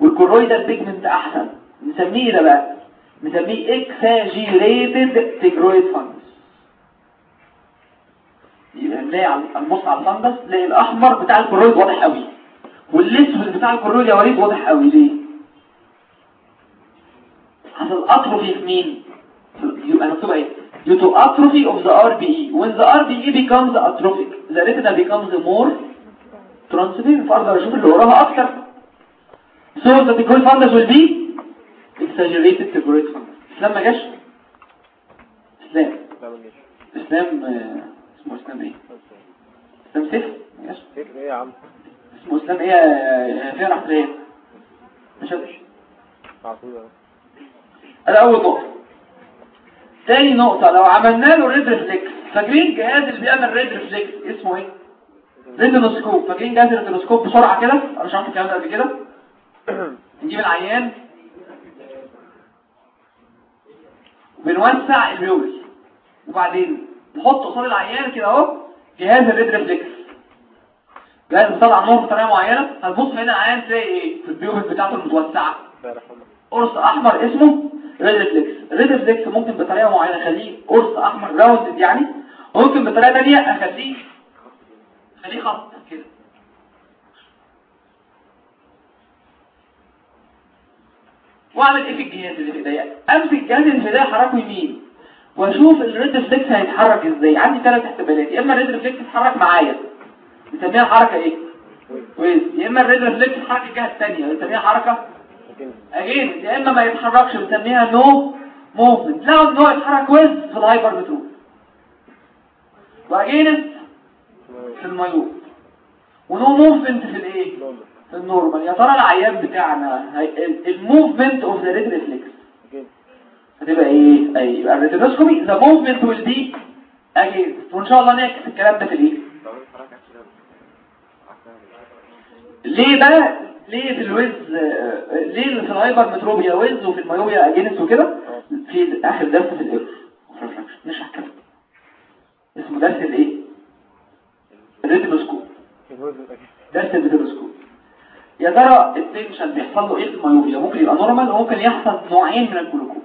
وال choroidal pigment أحسن. نسميه ده بقى. نسميه exaggerated tigroid fundus يبقى نلاقي على المص على ال fundus نلاقي الأحمر بتاع ال choroid واضح قوي. والاسود بتاع ال choroid يا وليد واضح قوي. ليه؟ حصل atrophy في مين؟ يبقى مكتوب إيه؟ Due to atrophy of the RPE when the RPE becomes atrophic the retina becomes more transparent فاقدر أشوف اللي وراها أكتر. So the tigroid fundus will be exaggerated tigroid fundus إسلام ما جاش؟ نجيش إسلام آه، اسمه إسلام إيه؟ إسلام سيف؟ ما فكر إيه يا عم؟ اسمه اسلام إيه آه، فين راح ليه مش هتش عطول اهو ده أول نقطة. تاني نقطة لو عملنا له red reflex فاكرين الجهاز اللي بيعمل red reflex اسمه إيه؟ retinoscope فاكرين جهاز ال retinoscope بسرعة كده؟ أنا شرحت الكلام ده قبل كده. نجيب العيان. بنوسع ال pupils وبعدين نحط قصاد العيان كده أهو جهاز ال red reflex جهاز بيطلع نور بطريقة معينة. هتبص هنا العيان تلاقي إيه؟ في ال pupils بتاعته المتوسعه قرص أحمر اسمه red reflex red reflex ممكن بطريقة معينة أخليه قرص أحمر rounded يعني وممكن بطريقة ثانية أخليه أخليه خط كده. وأعمل إيه في الجهاز اللي في ايديا أمسك الجهاز اللي في ايديا احركه يمين وأشوف ال red reflex هيتحرك إزاي. عندي ثلاث احتمالات. يا إما ال red reflex يتحرك معايا بنسميها حركة إيه؟ كويس يا اما ال red reflex يتحرك الجهه الثانية بنسميها against. يا اما ما يتحركش بنسميها no movement لو ان هو يتحرك في ال hypermetrope و against في ال myope و no movement في الايه؟ في ال normal يا ترى العيان بتاعنا ال movement of the red reflex هتبقى إيه؟ اي يبقى ال retinoscopy the movement will be against وان شاء الله نعكس الكلام ده في الايه؟ ليه بقى؟ ليه في الويز آه، ليه في ال hypermetropia with وفي ال myopia against وكده؟ في آخر درس في ال error نشرح كده اسمه درس الإيه؟ أكيد درس ال retinoscope يا ترى ال tension بيحصل له إيه في ال myopia؟ ممكن يبقى normal وممكن يحصل نوعين من الجلوكوما.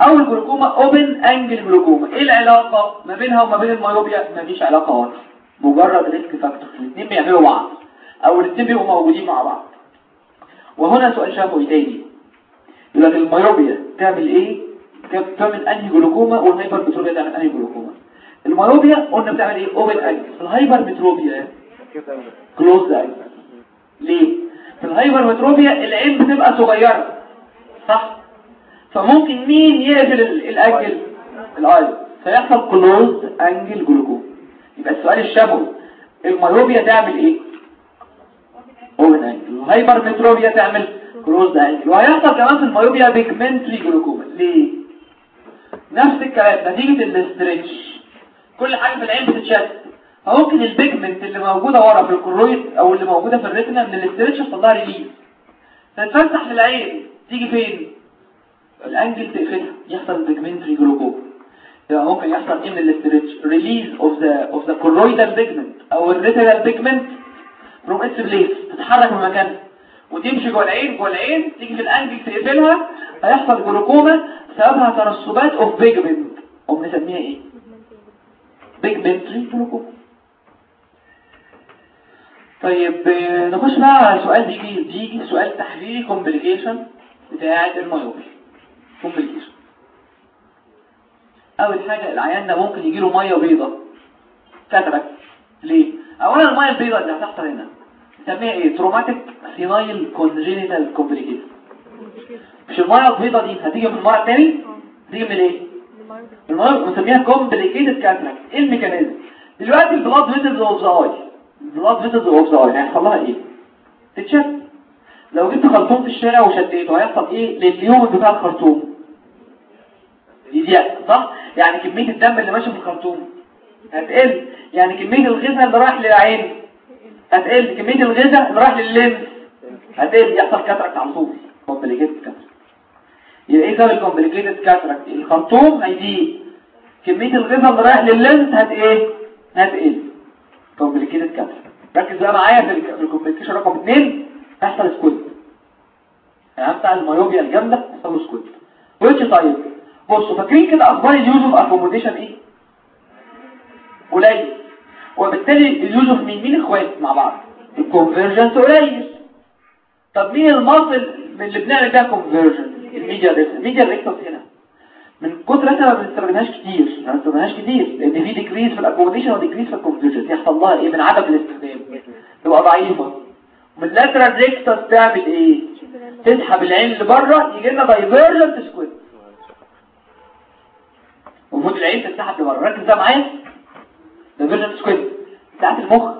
أول glaucoma open angle glaucoma. إيه العلاقة ما بينها وما بين المايوبيا؟ مفيش علاقة واضحة. مجرد risk factor الاثنين بيعملوا بعض أو الاثنين بيبقوا موجودين مع بعض. وهنا سؤال شفوي تاني؟ يبقى في ال myopia تعمل إيه؟ بتعمل أنهي glaucoma وال hypermetropia تعمل أنهي جلوكوما. ال myopia قلنا بتعمل إيه؟ open angle في ال hyper تعمل close angle ليه؟ في ال hypermetropia العين بتبقى صغيرة صح؟ فممكن مين يقفل ال- الاجل الاي فيحصل close angle glaucoma. يبقى السؤال الشفهي ال myopia تعمل إيه؟ open angle ال hypermetropia تعمل close angle وهيحصل كمان في ال myopia pigmentary glaucoma ليه؟ نفس الكلام. نتيجة ال stretch. كل حاجة في العين بتتشد. فممكن ال pigment اللي موجودة ورا في ال choroid أو اللي موجودة في ال retina من ال stretch يحصل لها release تتفتح في العين تيجي فين؟ ال angle تقفلها. يحصل pigmentary glaucoma يبقى ممكن يحصل إيه من ال stretch release of the of the choroidal pigment أو ال retinal pigment from its place تتحرك من مكانها وتمشي جوه العين جوه العين تيجي في ال angle تقفلها هيحصل جلوكوما سببها ترسبات of pigment أو بنسميها إيه؟ pigmentary glaucoma طيب نخش بقى على سؤال بيجي بيجي سؤال تحليلي complication بتاعة ال myopia. complication أول حاجة العيان ده ممكن يجي له مية بيضاء cataract ليه؟ اولا المية البيضاء اللي هتحصل هنا. نسميها إيه؟ traumatic senile congenital complication مش المية البيضاء دي هتيجي من المره الثاني هتيجي من إيه؟ المية بنسميها complicated cataract إيه ال mechanism؟ دلوقتي ال blood vessels of the eye ال blood vessels of the eye هيحصل لها إيه؟ تتشد لو جبت خرطوم في الشارع وشديته هيحصل إيه؟ لليوم بتاع الخرطوم. يضيق صح؟ يعني كمية الدم اللي ماشي في الخرطوم هتقل. يعني كمية الغذاء اللي رايح للعين هتقل. كمية الغذاء اللي رايح لل lens هتقل. يحصل cataract على طول. complicated cataract يبقى إيه سبب ال complicated cataract الخرطوم هيضيق كمية الغذاء اللي رايح لل lens هت إيه هتقل. complicated cataract ركز بقى معايا في ال- في ال complication رقم 2 هيحصل squint يعني بتاع ال myopia الجامدة هيحصل squint which طيب بصوا فاكرين كده أخبار ال use of accommodation إيه؟ قليل. وبالتالي ال use of مين؟ مين اخوات مع بعض؟ ال convergence قليل. طب مين ال muscle اللي بنعمل بيها convergence ال medial rectus ال medial rectus هنا. من كتر إحنا ما بنستخدمهاش كتير ما بنستخدمهاش كتير لأن في decrease في ال accommodation و decrease في ال convergence يحصل لها إيه؟ من عدم الاستخدام. تبقى ضعيفة. من ال lateral rectus تعمل إيه؟ تسحب العين اللي بره يجي لنا divergent squint المفروض العين تتسحب لبره ركز ده معايا. divergent squint ساعات المخ.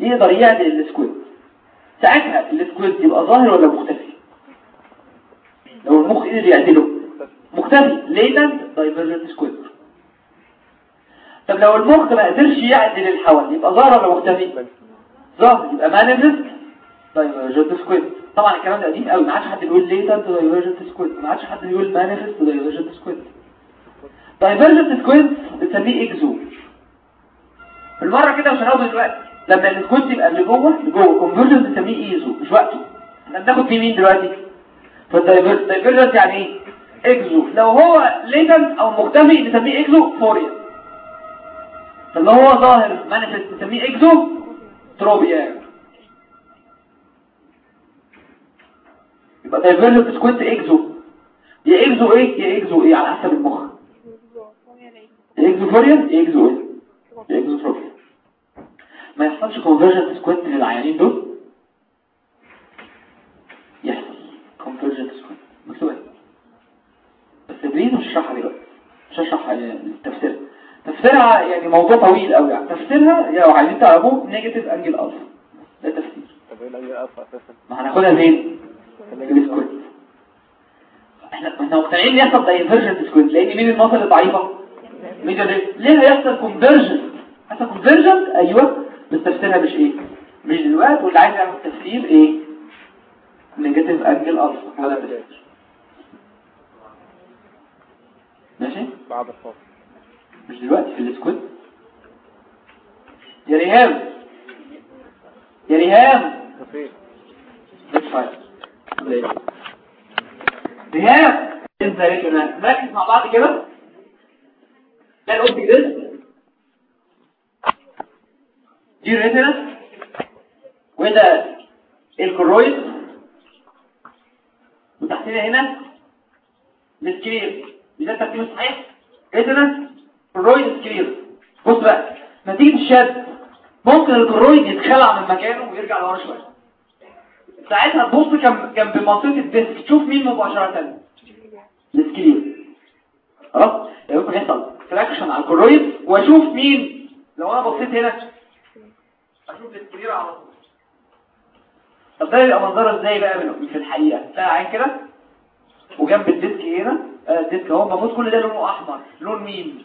يقدر يعدل ال squint ساعتها ال squint يبقى ظاهر ولا مختفي؟ لو المخ قدر يعدله. مختفي. latent divergent squint طب لو المخ ما قدرش يعدل الحول يبقى ظاهر ولا مختفي؟ ظاهر. يبقى manifest divergent squint طبعا الكلام ده قديم قوي. ما عادش حد بيقول latent divergent squint ما عادش حد بيقول manifest divergent squint divergent squint بنسميه exo بالمرة كده مش هناخده دلوقتي. لما ال squint يبقى اللي جوه جوه. convergent بنسميه eso مش وقته. إحنا بناخد فيه مين دلوقتي؟ فال divergent يعني إيه؟ exo لو هو latent أو مختفي بنسميه exophoria فاللي هو ظاهر manifest بنسميه exotropia يبقى divergent squint exo يا exo إيه يا exo إيه على حسب المخ. يا exophoria يا exo يا exotropia ما يحصلش convergent squint للعيانين دول. يحصل convergent squint مكتوبه بس تدريب مش هشرحها دلوقتي. مش هشرح التفسير. تفسيرها يعني موضوع طويل قوي يعني. تفسيرها لو عايزين تعرفوه negative angle alpha ده تفسير. طب إيه ال angle alpha أساسا؟ ما هناخدها فين؟ إحنا إحنا مقتنعين إن يحصل divergent squint لأن مين النقطة اللي ريت ليه هيحصل convergent هيحصل convergent أيوه. بس تفسيرها مش إيه؟ مش دلوقتي واللي عايز يعمل تفسير إيه؟ negative angle alpha ده التفسير ماشي؟ بعد الفاصل. مش دلوقتي في ال squint يا ريهام. يا ريهام. ريهام. انت يا كده نركز مع بعض كده؟ ده ال optic disc دي ال retina وده ال choroid وتحتنا هنا ال sclera ده الترتيب الصحيح retina choroid sclera بص بقى نتيجة الشد ممكن ال choroid يتخلع من مكانه ويرجع لورا شوية ساعتها تبص جنب منطقة ال disc تشوف مين مباشرة ال sclera خلاص يعني ممكن traction على ال choroid واشوف مين. لو أنا بصيت هنا أشوف ال sclera على طول. طب ده يبقى منظره إزاي بقى من في الحقيقة؟ تلاقي عين كده. وجنب ال disc هنا آه ال disc أهو المفروض كل ده لونه أحمر. لون مين؟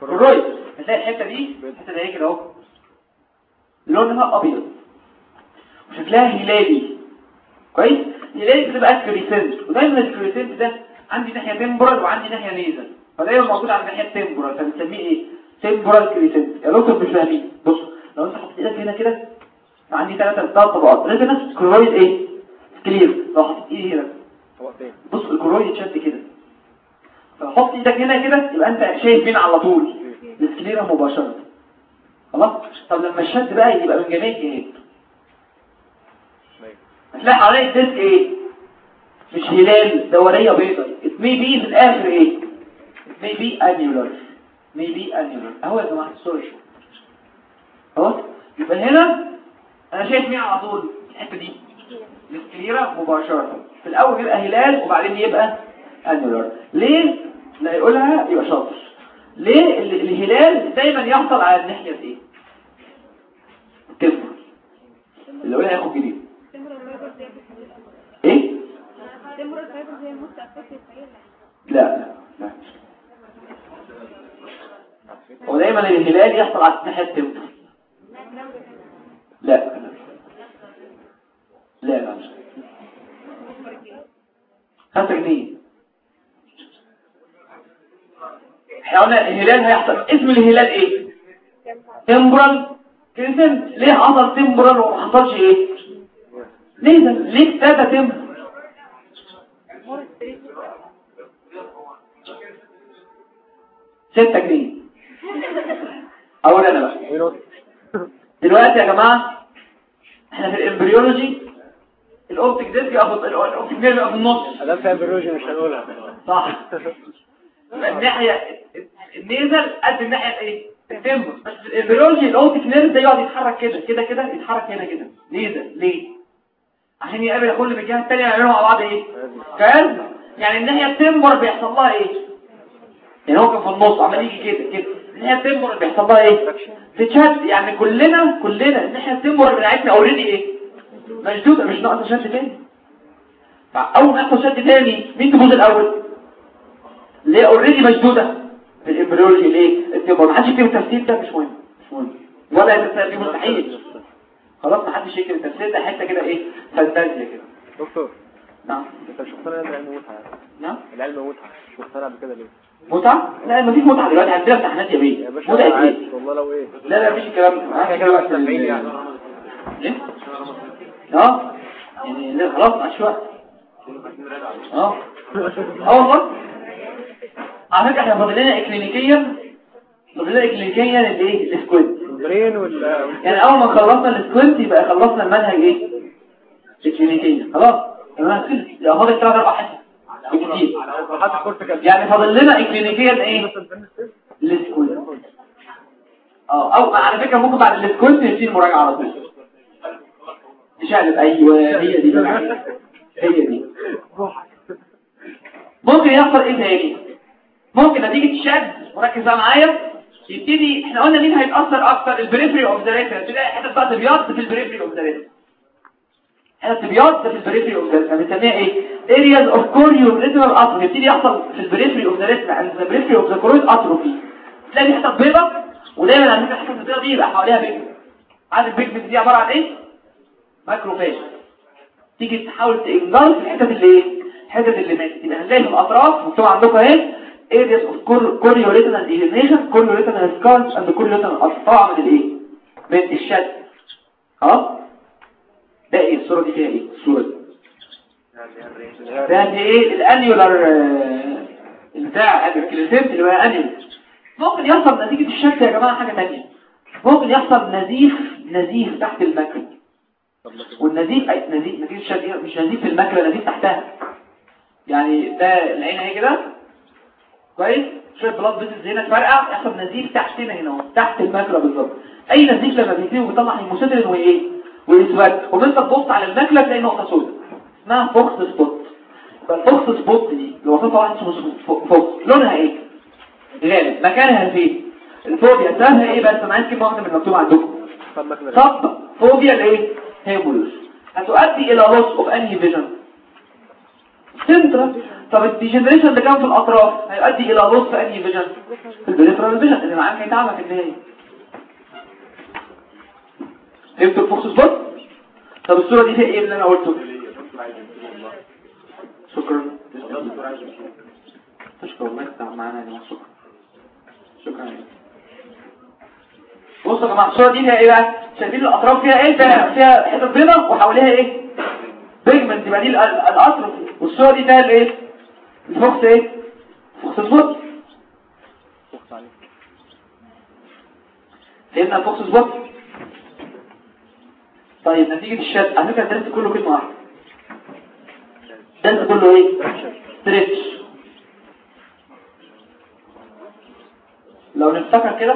choroid هتلاقي الحتة دي الحتة دي كده أهو. لونها أبيض. وشكلها هلالي كويس؟ هلالي بتبقى crescent ودايما ال crescent ده عندي ناحية temporal وعندي ناحية nasal فدايما موجود على الناحيه ال temporal فبنسميه إيه؟ temporal crescent يا دكتور مش فاهمين. بص لو أنت حطيت إيدك هنا كده عندي ثلاثة ثلاث طبقات. retina choroid إيه؟ sclera لو حطيت إيدي هنا. بص ال choroid يتشد كده. لو حط إيدك هنا كده يبقى أنت شايف مين على طول؟ ال sclera مباشرة. خلاص؟ طب لما الشد بقى يبقى من جميع أيوة. هتلاقي حوالين الديسك إيه؟ مش هلال دورية بيضاء may be في الآخر إيه؟ May be annular may be annular أهو يا جماعة الصورة شو خلاص يبقى هنا أنا شايف مين على طول. الحتة دي السكليرا مباشرة. في الأول يبقى هلال وبعدين يبقى annular ليه؟ لا يقولها يبقى شاطر. ليه؟ ال- الهلال دايما يحصل على الناحية دي. كده اللي يقولها ياخد جديد إيه؟ لا لا لا. هو دايما الهلال يحصل على الناحية التمر لا. لا لا لا مش خمسة جنيه إحنا قلنا الهلال هيحصل. اسم الهلال إيه؟ temporal. crescent ليه حصل temporal وما حصلش إيه؟ ليه ده؟ ليه ابتدى temporal؟ ستة جنيه. أقول أنا. بقى دلوقتي يا جماعة إحنا في ال embryology ال optic disc في ال optic nerve في النص. ادام فيها بروجي مش هنقولها. صح. يبقى الناحية ال nasal قد الناحية إيه؟ ال temporal. بس في ال embryology ال optic nerve ده يقعد يتحرك كده كده كده يتحرك هنا كده. nasal. ليه؟ عشان يقابل كل من الجهة التانية يعملوا مع بعض إيه؟ كارب يعني الناحية ال temporal بيحصل لها إيه؟ يعني هو كان في النص عمال يجي كده كده. الناحية ال temporal بيحصل لها إيه؟ تتشد يعني كلنا كلنا الناحية ال temporal بتاعتنا already إيه؟ مشدودة مش ناقصة شد تاني. فأول ما يحصل شد تاني مين تبوظ الأول؟ اللي هي already مشدودة. في ال embryology ليه؟ ال temporal ما حدش يكتب التفسير ده مش مهم. مش مهم. ولا التفسير مستحيل. خلاص ما حدش يكتب التفسير ده حتة كده إيه؟ فانتازيا كده. دكتور نعم. أنت مش مقتنع ان العلم متعة نعم؟ العلم متعة مش مقتنع بكده ليه؟ متعة؟ لا مفيش متعة دلوقتي عندنا امتحانات يا بيه. متعة إيه والله لو إيه؟ لا لا مفيش الكلام ده. معاك كده بقى وقت 70 ال- يعني. ليه آه. يعني لا خلاص معلش وقت. آه. آه والله. على فكرة إحنا فاضل لنا اكلينيكيا فاضل لنا اكلينيكيا الايه السكويد البرين وال يعني أول ما خلصنا السكويد يبقى خلصنا المنهج إيه؟ الكلينيكيا خلاص. تمام كده يبقى فاضل ثلاث أربع حصص. يعني فاضل لنا اكلينيكيا إيه؟ آه أو على فكرة ممكن بعد ال squint نبتدي المراجعه على طول. تشقلب أيوه هي دي. هي دي. ممكن يحصل إيه تاني؟ ممكن نتيجة الشد بقى معايا. يبتدي إحنا قلنا مين هيتأثر أكتر؟ ال periphery of the retina تلاقي حتة بقى تبياض في ال periphery of the retina حتة تبياض في ال periphery of the retina بنسميها إيه؟ Areas of chorioretinal atrophy. يبتدي يحصل في ال periphery of the retina and the periphery of the choroid atrophy تلاقي حتة بيضة ودايما فكره الحته البيضه دي يبقى حواليها pigment عارف ال pigment دي عبارة عن إيه؟ macrophage. تيجي تحاول تنجر في الحتت اللي إيه؟ الحتت اللي ماتت. يبقى هنلاقي في الأطراف مكتوب عندكم اهي areas of chorioretinal elimination chorioretinal scars and chorioretinal atrophy طبعا من الايه من الشد. خلاص؟ ده إيه الصورة دي فيها إيه؟ الصورة دي. ده إيه؟ ال annular بتاع ال crescent اللي هو annular ممكن يحصل نتيجة الشد يا جماعة حاجة تانية. ممكن يحصل نزيف نزيف تحت ال macula والنزيف أي نزيف الشد دي مش نزيف في ال macula نزيف تحتها. يعني ده العين اهي كده. كويس؟ شوية blood vessels هنا تفرقع يحصل نزيف تحتنا هنا تحت ال macula بالظبط. أي نزيف لما بيجي وبيطلع hemosiderin وإيه؟ ويسود. وانت تبص على ال macula تلاقي نقطة سوداء. اسمها Fuchs spot. فال Fuchs spot دي اللي وصفها واحد اسمه Fuchs. لونها إيه؟ غالب مكانها فين ال fovea سببها إيه بس؟ أنا عايز كلمة واحدة من المكتوب عندكم sub fovea الايه hemorrhage. هتؤدي إلى loss of انهي vision central طب ال degeneration اللي كان في الأطراف هيؤدي إلى loss في انهي vision في ال peripheral vision اللي معاك هيتعبك في النهاية. فهمتوا ال Fuchs spot؟ طب الصورة دي فيها إيه اللي أنا قلته؟ شكرا. تشكر الله يفتح معانا يا شكرا. شكرا. بصوا يا جماعة الصورة دي فيها إيه بقى؟ شايفين الأطراف فيها إيه؟ فيها فيها حتة بيضاء وحواليها إيه؟ pigment يبقى دي ال- ال- ال atrophy والصورة دي ده الإيه؟ ال Fuchs إيه؟ Fuchs عليك فهمنا ال Fuchs spot طيب نتيجة الشد على فكرة الدرس كله كلمة واحدة. الدرس كله إيه stretch لو نفتكر كده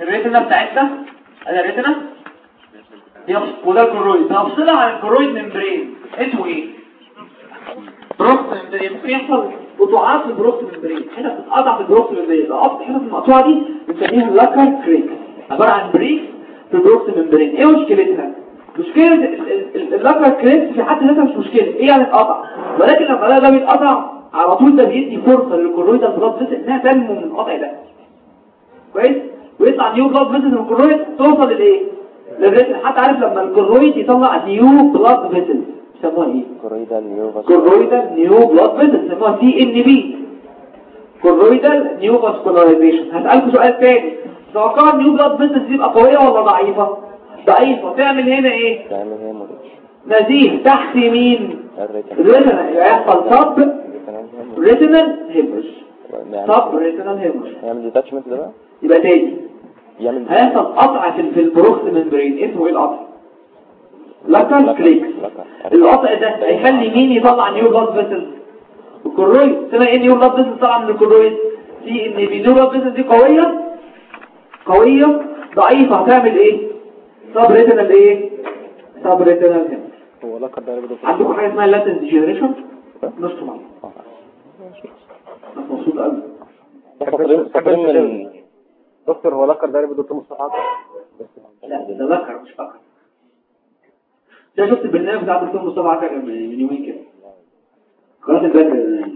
ال retina بتاعتنا أدي ال retina. وده ال choroid. نفصلها عن ال choroid membrane. اسمه إيه؟ Bruch's membrane. ممكن يحصل قطوعات في ال Bruch's membrane. حتت بتتقطع في ال Bruch's membrane. القطع الحتت المقطوعة دي بنسميها lacquer crack. عبارة عن break في ال Bruch's membrane. إيه مشكلتها؟ مشكلة ال- ال- ال lacquer crack في حد ذاتها مش مشكلة إيه يعني اتقطع ولكن لما الاقي ده بيتقطع على طول ده بيدي فرصة لل choroid ال blood vessel إنها تنمو من القطع ده. كويس؟ ويطلع new blood vessel من ال choroid توصل للايه لل retina حتى عارف لما ال choroid يطلع new blood vessel يسموها إيه؟ choroidal new choroidal new blood vessel اسمها CNV choroidal neovascularization هسألكم سؤال تاني. توقع ال new blood vessel دي تبقى قوية ولا ضعيفة؟ ضعيفة تعمل هنا إيه؟ تعمل مريض. نزيف تحت يمين. ال retina ال retina يحصل subretinal hemorrhage subretinal hemorrhage يعمل detachment ده بقى؟ يبقى تاني. يعمل هيحصل قطع في ال Bruch's membrane اسمه إيه القطع؟ lacquer cracks lacquer القطع ده هيخلي مين يطلع new blood vessel ال choroid. سمع إيه new blood vessel طالعه من ال choroid. في ان في new blood vessel دي قوية. قوية. ضعيفة. هتعمل إيه؟ subretinal إيه subretinal hem هو لقب ده عندكم حاجة اسمها lattice degeneration نص معايا مبسوط قوي فاكرين فاكرين من دكتور هو لقب ده بدو مصطفى لا ده ذكر مش فاكر ده شفت البرنامج بتاع الدكتور مصطفى عكا من من يومين كده؟ قناه البدر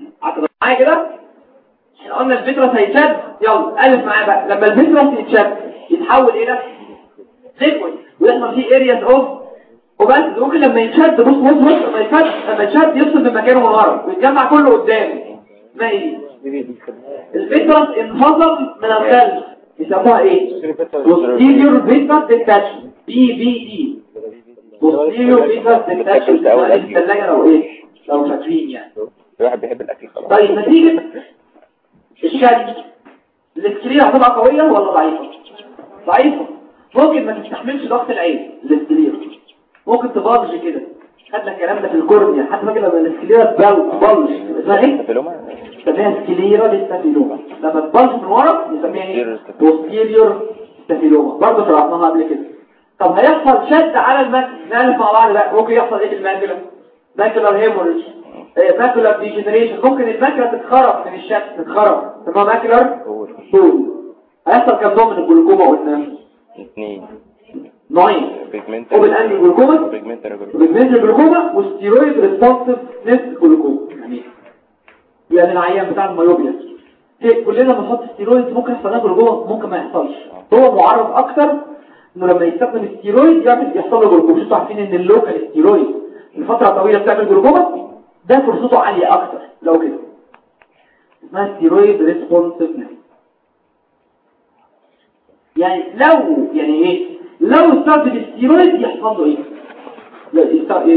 معايا كده؟ إحنا قلنا الفيترس هيتشد. يلا ألف معايا بقى. لما الفيترس يتشد يتحول إلى ليكويد ويحصل فيه ارياز اوف وبس ممكن لما يتشد بص بص بص لما يتشد لما يتشد يفصل من مكانه من ورا ويتجمع كله قدام. اسمها إيه ال vitreous انفصل من الخلف. يسموها إيه؟ Posterior vitreous detachment PVD posterior vitreous detachment الثلاجة لو إيه؟ لو فاكرين يعني. الواحد بيحب الأكل خلاص. طيب نتيجة. الشد. ال sclera هتبقى قوية ولا ضعيفة؟ ضعيفة. ممكن ما تستحملش ضغط العين. ال sclera ممكن ت bulge كده. خدنا الكلام ده في ال cornea. حتى فاكر لما ال sclera تبل ت bulge اسمها إيه staphyloma نسميها scleral staphyloma لما ت bulge من ورا نسميها إيه؟ Posterior staphyloma برضه شرحناها قبل كده. طب هيحصل شد على ال macula نعرف مع بعض بقى. ممكن يحصل إيه في ال macula macular hemorrhage macular degeneration ممكن ال macula تتخرب من الشد. تتخرب. اسمها macular hole هيحصل كام نوع من الجلوكوما قلنا؟ اثنين نوعين pigment open angle glaucoma. pigment و steroid responsiveness glaucoma. يعني يعني العيان بتاع ال myopia. إيه، كلنا لما نحط ستيرويد ممكن يحصل له جلوكوما؟ ممكن ما يحصلش. هو معرض أكتر إنه لما يستخدم ستيرويد يعمل يحصل له جلوكوما. أنتوا عارفين إن ال local steroid لفترة طويلة بتعمل جلوكوما؟ ده فرصته عالية أكتر. لو كده. اسمها steroid responsiveness يعني لو يعني إيه؟ لو استخدم الستيرويد يحصل له إيه؟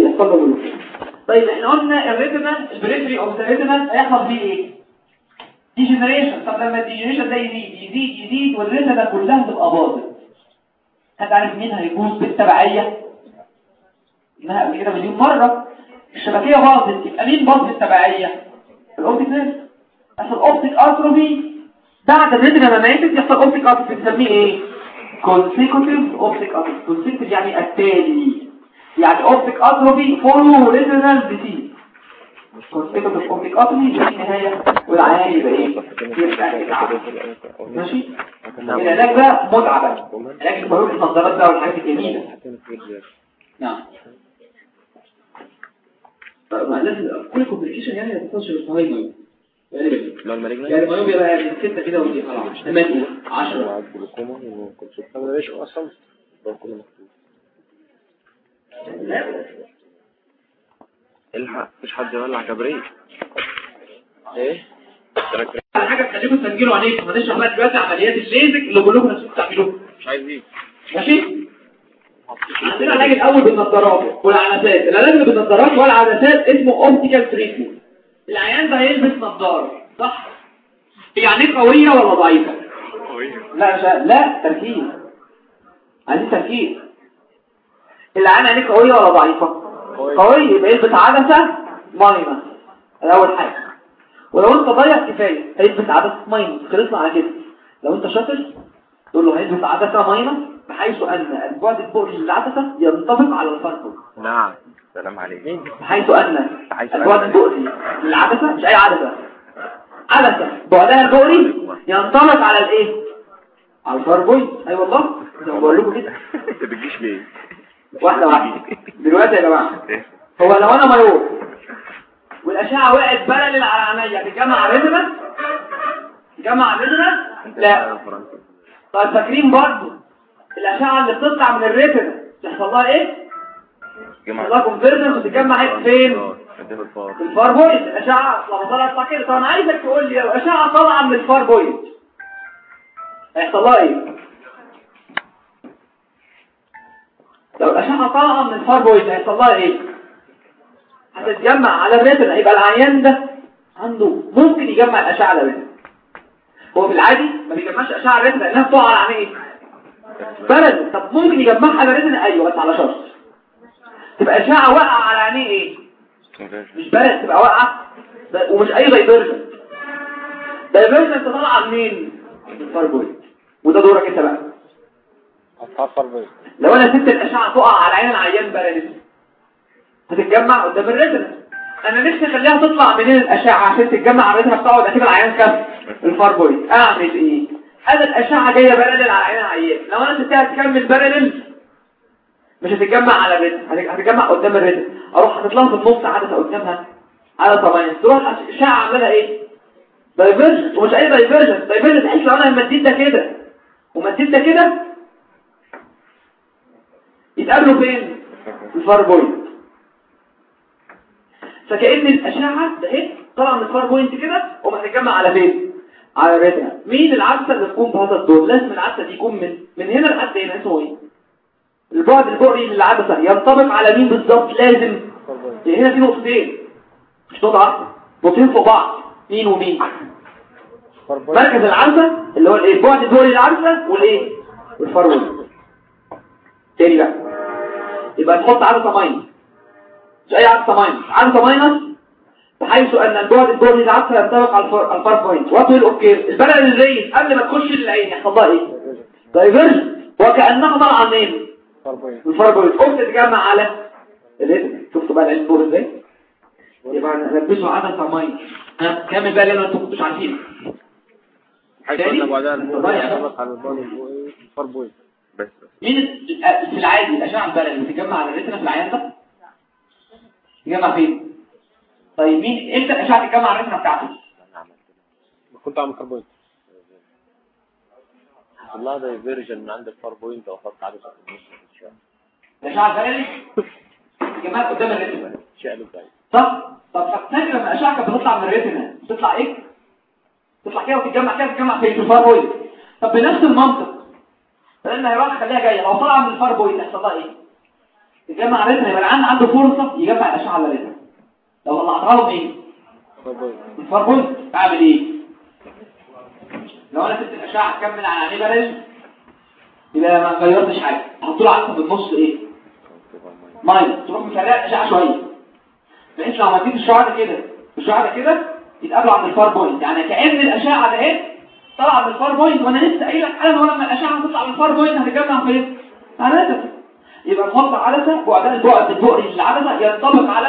يحصل له طيب إحنا قلنا ال retinal ال periphery of the هيحصل فيه إيه؟ degeneration طب لما ال degeneration ده يزيد يزيد يزيد وال retina كلها تبقى باظت. حد عارف مين هيبوظ بالتبعيه انها قبل كده مليون مرة. الشبكية باظت يبقى مين باظ بالتبعيه ال optic nerve اصل ال optic atrophy بعد ال retina ما ماتت يحصل optic atrophy بنسميه إيه؟ consecutive optic atrophy consecutive يعني التالي. يعني optic atrophy follow retinal disease. consecutive optic atrophy دي النهاية والعيان يبقى إيه؟ يتعب ماشي؟ العلاج ده متعة بقى. علاج البيوت النظارات ده والحاجات الجميلة. نعم. ما لازم كل كومبليكيشن يعني ما توصلش يعني يبقى يعني ستة كده ودي خلاص. 8 10 وعاد جلوكوما وكل شيء أنا ليش أصلا لو كله مكتوب الحق. مفيش حد يولع كبريت. إيه؟ حاجة تخليكم تسجلوا عليكم ما نشرح بقى دلوقتي عمليات الليزك اللي بقول لكم نفسكم تعملوها مش عايز إيه ماشي؟ عندنا العلاج الأول بالنظارات والعدسات. العلاج اللي بالنظارات والعدسات اسمه optical treatment العيان ده هيلبس نظاره صح؟ هي عينيه قوية ولا ضعيفة؟ لا لا لا تركيز. عايزين تركيز. العين عينيه قوية ولا ضعيفة؟ قوية. يبقى يلبس عدسة minus الأول حاجة. ولو أنت ضيق كفاية هيلبس عدسة minus خلصنا على كده. لو أنت شاطر تقول له هيلبس عدسة minus بحيث أن البعد البؤري للعدسه ينطبق على ال far. نعم. سلام عليك بحيث أن بحيث البعد أن- البؤري للعدسه مش أي عدسه عدسه بعدها البؤري ينطبق على الإيه؟ على ال far point أي والله. ما بقول لكم كده. أنت بتجيش ليه؟ واحدة واحدة. دلوقتي يا جماعة. هو لو أنا myope والأشعة وقعت parallel على عينيا تتجمع retina تتجمع retina لا طيب فاكرين برضه الأشعة اللي بتطلع من ال retina تحصل لها إيه؟ convergence وتتجمع هيك فين؟ في ال far. point الأشعة. لما طلعت تطلع كده طب أنا عايزك تقول لي لو اشعه طالعة من ال far point هيحصل لها إيه لو الأشعة طالعة من ال far point هيحصل لها إيه هتتجمع على ال retina يبقى العيان ده عنده ممكن يجمع الأشعة على هو في العادي ما بيجمعش أشعة على ال retina لأنها بتقع على عينيه. parallel طب ممكن يجمعها على ال retina أيوه بس على شرط. تبقى أشعة واقعة على عينيه إيه؟ مش parallel تبقى واقعة. ومش أي divergent divergent أنت طالعه منين؟ من ال far point وده دورك أنت بقى. لو أنا سبت الأشعة تقع على عين العيان parallel هتتجمع قدام ال retina أنا نفسي أخليها تطلع منين الأشعة عشان تتجمع على ال retina بتاعه أكيد العيان كف. ال far point أعمل إيه؟ أنا الأشعة جاية parallel على عين العيان. لو أنا سبتها تكمل parallel مش هتتجمع على هت- هتتجمع قدام ال retina أروح حاطط لها في النص عدسة قدامها. على طبعا. تروح الاشعه عاملها إيه؟ divergent ومش أي divergent divergent تحس لو أنا مديت ده كده. ومديت ده كده؟ يتقابلوا فين؟ في ال far point. فكأن الأشعة ده إيه؟ طالعة من ال far point كده وما هتتجمع على فين؟ على ال retina مين العدسة اللي تقوم بهذا الدور؟ لازم العدسة دي يكون من من هنا لحد هنا. اسمه إيه؟ البعد البؤري للعدسة ينطبق على مين بالظبط لازم. يعني هنا في نقطتين. مش نقطة واحدة. نقطتين فوق بعض. مين ومين. مركز العدسة اللي هو البعد البؤري للعدسة والايه؟ وال far point تاني بقى. يبقى تحط عدسة minus. مش أي عدسة minus. عدسة minus بحيث أن البعد البؤري للعدسة ينطبق على ال far, point وطول الاوكي ال parallel rays قبل ما تخش للعين يحصل لها إيه؟ divergent وكأنها طالعة منين؟ point قمت تتجمع على ال retina شفتوا بقى العين دور إزاي؟ يبقى نلبسه عدسة minus ها؟ كمل بقى اللي أنتوا كنتوش تاني؟ فربي بس. مين ال- في العادي الأشعة ال parallel اللي بتتجمع على ال retina في العيان ده؟ تتجمع فين؟ طيب مين إمتى الأشعة تتجمع على ال retina بتاعته؟ كنت عامل فربي والله divergent من عند ال far point أو أحط عدسة. في النص الشارع الأشعة ال parallel تتجمع قدام ال retina بعيد صح؟ طب فاكر لما كانت بتطلع من ال retina بتطلع إيه؟ تطلع كده وتتجمع كده تتجمع؟ في ال far point طب بنفس المنطق لأن هيروح خليها جاية لو طلع من ال far point هيحصل لها إيه؟ تتجمع على ال retina يبقى العيان عنده فرصة يجمع الأشعة على ال retina لو طلعتها له إيه؟ فربي ال far point أعمل إيه لو أنا سبت الأشعة تكمل على عينيه parallel يبقى ما غيرتش حاجة له عدسه بالنص إيه minus تروح مفرقه الاشعه شوية. بحيث لو مديت الشعاع ده كده. والشعاع ده كده يتقابلوا عند ال far point. يعني كأن الأشعة ده اهي طالعه من ال far point وأنا لسه قايل لك أنا لما الأشعة تطلع من ال far point هتتجمع فين على ال retina يبقى نحط عدسه بعدها البعد البؤري للعدسه ينطبق على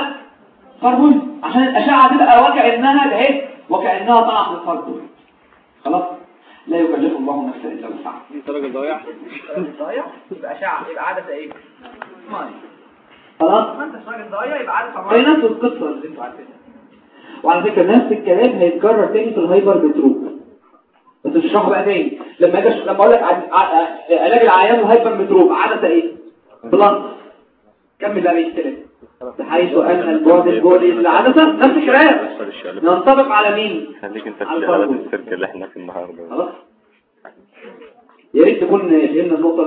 ال far point. عشان الأشعة تبقى وكانها ده اهي وكانها طالعه من ال far point. خلاص؟ لا يكلف الله نفسا إلا وسعها. انت راجل ضايع. ضايع؟ يبقى اشعه يبقى عدسة إيه؟ ماي خلاص؟ ما انت راجل ضايع يبقى عدسه ماي نفس القصة اللي أنتوا عارفينها. وعلى فكرة نفس الكلام هيتكرر تاني في ال hypermetrope بس مش هشرحه بقى تاني. لما أجي لما أقول لك علاج العيان و hypermetrope عدسه إيه؟ plus كمل بقى بقية الكلام. بحيث أن البعد البؤري للعدسه نفس الكلام. ينطبق على مين؟ خليك أنت في ال far. السيرك اللي إحنا في النهارده. خلاص؟ يا ريت تكون فهمنا النقطة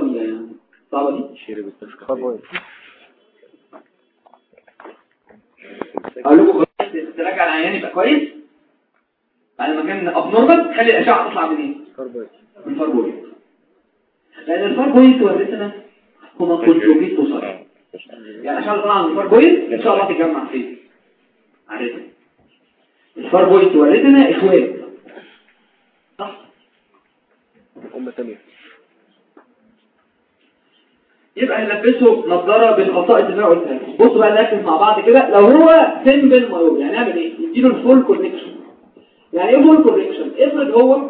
الصعبة دي؟ شيري بالتفكير فار بوينت أقول لكم تراجع العيان يبقى كويس؟ بعد ما كان ابنورمال خلي الأشعة تطلع منين؟ من الفار بوينت لأن الفار بوينت ورثنا هما كونجوجيت وصل يعني عشان طبعا الفار بوينت إن شاء الله تتجمع فين؟ عارفها. الفار بوينت ورثنا إخوات. صح؟ أمة تانية يبقى نلبسه نظارة بالخصائص اللي أنا قلتها. بصوا بقى نركز مع بعض كده لو هو simple myope يعني نعمل إيه؟ نديله ال full correction يعني إيه full correction افرض هو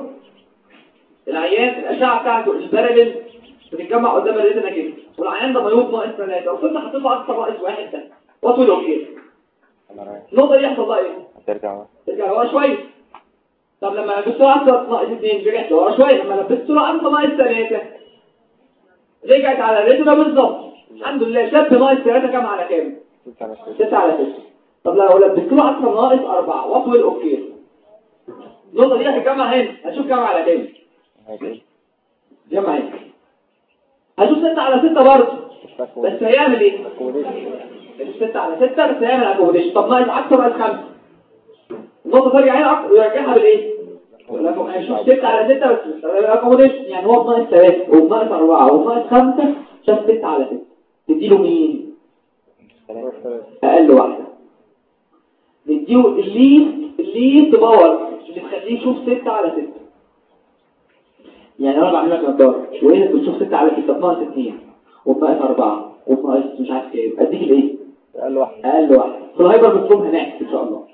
العيان الأشعة بتاعته ال parallel بتتجمع قدام ال retina كده. والعيان ده myope ناقص ثلاثة وكنت حاطط له أكتر ناقص واحد ده واطول كده النقطه دي يحصل لها إيه؟ هترجع ترجع لورا شوية. طب لما لبست له عصا ناقص اثنين رجعت لورا شوية. لما لبست له عصا ناقص ثلاثة رجعت على الريتنا بالظبط. الحمد لله. شاب ناقص ثلاثة كام على كام؟ ستة. على ستة. طب لو لبست له عصا ناقص أربعة. واطول أوكي. النقطة دي هتجمع هنا. هشوف كام على كام؟ جمع هنا. هشوف ستة على ستة برضه. بس هيعمل إيه؟ مش ستة على ستة بس هيعمل accommodation. طب ناقص عكسه ناقص خمسة النقطة ترجع هنا. ويرجعها بالإيه؟ هيشوف ستة على ستة بس accommodation يعني هو بناقص ثلاثة وبناقص أربعة وبناقص خمسة شاف ستة على ستة تديله مين؟ أقل واحدة نديله ال least ال least power اللي تخليه يشوف ستة على ستة يعني أنا بعمل لك نظاره وهنا بتشوف 6 على 6 بناقص 2 وبناقص 4 وبناقص مش عارف كام اديك الايه أقل واحد أقل واحد في ال hyper بتكون هناك ان شاء الله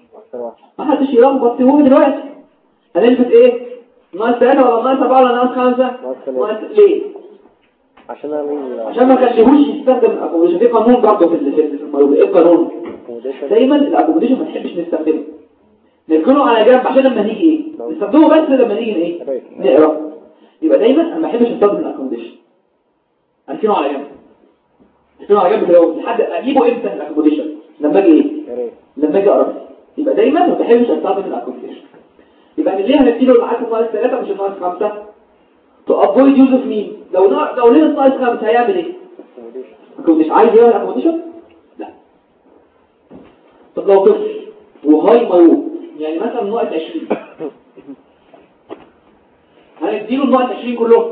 ما حدش يلخبط هو دلوقتي هنلبس إيه؟ ناقص 3 ولا ناقص 4 ولا ناقص 5 ناقص ليه؟ عشان أعمل عشان ما خليهوش يستخدم ال accommodation في قانون برضه في ال- في الموضوع. إيه القانون. دايما ال accommodation ما نحبش نستخدمه. نركنه على جنب عشان لما نيجي إيه؟ نستخدمه بس لما نيجي إيه. نقرأ. يبقى دايما أنا ما بحبش أستخدم ال accommodation أركنه على جنب. أركنه على جنب كده لحد أجيبه إمتى؟ ال accommodation لما أجي إيه؟ لما أجي أقرأ. يبقى دايما ما بحبش أستخدم ال accommodation يبقى ليه هنديله العدد ناقص 3 مش ناقص 5 to avoid use مين لو لو ليه ناقص 5 هيعمل إيه؟ accommodation. accommodation عايز يعمل accommodation لا. طب لو طفل و high myope يعني مثلا ناقص 20 هنديله الناقص 20 كلهم.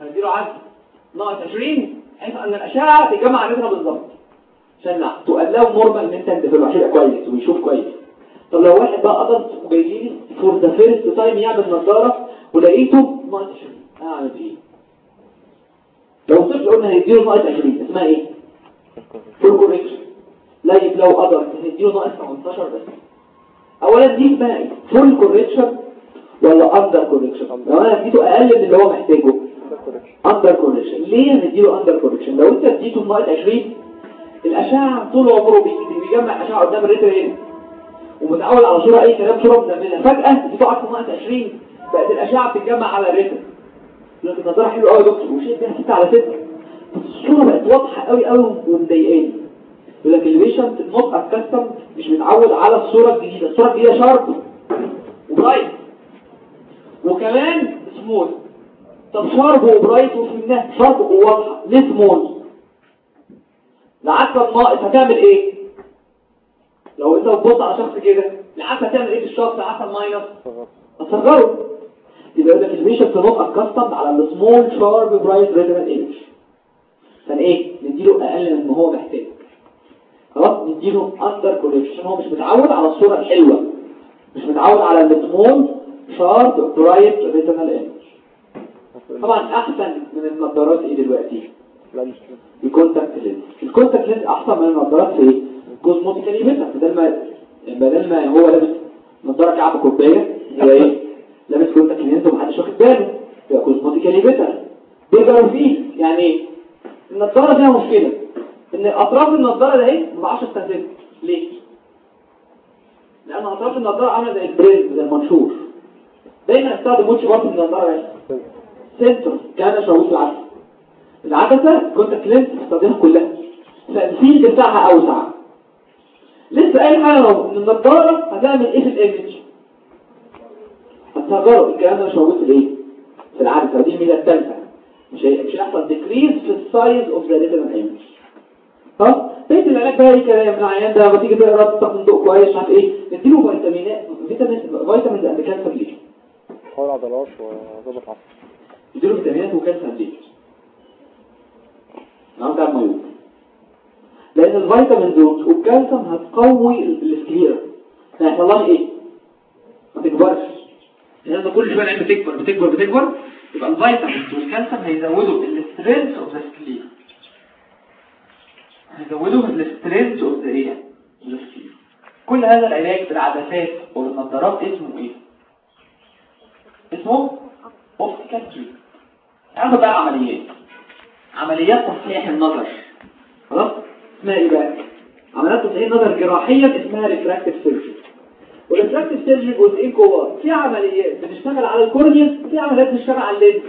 هنديله عدد ناقص 20 حيث أن الأشعة تجمع عددها بالظبط عشان لا تقلقوا normal ان انت يبقى كويس ويشوف كويس. طب لو واحد بقى قدر وجاي لي for the first time يعمل نظارة ولقيته ناقص 20 اعمل إيه لو طفل قلنا هنديله ناقص 20 اسمها إيه؟ full correction لا يبقى لو قدر هنديله ناقص 18 بس. اولا دي اسمها إيه full correction ولا under correction لو أنا اديته أقل من اللي هو محتاجه. under correction ليه نديله under correction لو أنت اديته ناقص 20 الأشعة طول عمره بي- بيجمع أشعة قدام ال retina هنا. ومتعود على صوره أي كلام صوره مزمنه فجأة اديته عكس ناقص 20 بقت الأشعة بتتجمع على ال retina لكن النظارة حلوة قوي يا دكتور. وشيء بيها 6 على 6 بس الصورة بقت واضحة قوي قوي ومضايقاني. يقول لك ال patient not accustomed مش متعود على الصورة الجديدة. الصورة الجديدة sharp و bright وكمان small طب sharp و bright وفهمناه sharp وواضحة. ليه سمول العدسه الناقص هتعمل إيه؟ لو انت بتبص على شخص كده العدسه هتعمل إيه في الشخص العدسه ال minus هتصغره يبقى يقول لك ال patient not accustomed على ال small sharp bright retinal image كان إيه؟ نديله أقل من ما هو محتاج. خلاص؟ نديله under correction هو مش متعود على الصورة الحلوة. مش متعود على ال small sharp bright retinal image طبعا أحسن من النظارات إيه دلوقتي؟ ال contact lens ال contact lens أحسن من النظارات في إيه؟ cosmetically better بدل ما بدل ما هو لابس نظارة كعب كوباية هي إيه؟ لابس contact lens ومحدش واخد باله. يبقى cosmetically better بيقدر فيه يعني النظارة فيها مشكله إن أطراف النظارة ده إيه؟ ما بعرفش استخدمها ليه؟ لأن أطراف النظارة عاملة زي ال prism زي المنشور. دايما استخدم وش برضه النظارة إيه؟ center. كان شاويش العدسه العدسة كنت كلمت تستخدمها كلها. فال field بتاعها أوسع. لسه قايل حاجة اهو النضاره هتعمل إيه في ال image؟ هتصغره الكلام ده مش موجود في الايه في العدسه ودي الميزه الثالثه مش مش هيحصل decrease في ال size of the retinal image خلاص بقيه العلاج بقى إيه كلام؟ العيان ده لما تيجي تقرأ تاخد ضوء كويس مش عارف إيه. نديله فيتامينات vitamin vitamin and calcium ليه قوي العضلات وظبط عصب نديله فيتامينات وكالسيوم ليه نعم ده ال myope لأن الفيتامين دول والكالسيوم هتقوي ال sclera هيحصل لها إيه؟ ما تكبرش. لأن كل شوية العين بتكبر بتكبر بتكبر يبقى الفيتامين والكالسيوم هيزودوا ال strength of the sclera هيزودوا ال strength of the إيه كل هذا العلاج بالعدسات وبالنظارات اسمه إيه؟ اسمه optical هاخد بقى عمليات. عمليات تصحيح النظر. خلاص؟ اسمها إيه بقى عمليات تصحيح النظر جراحيا اسمها refractive surgery وال refractive surgery جزئين كبار في عمليات بتشتغل على ال cornea وفي عمليات بتشتغل على ال lens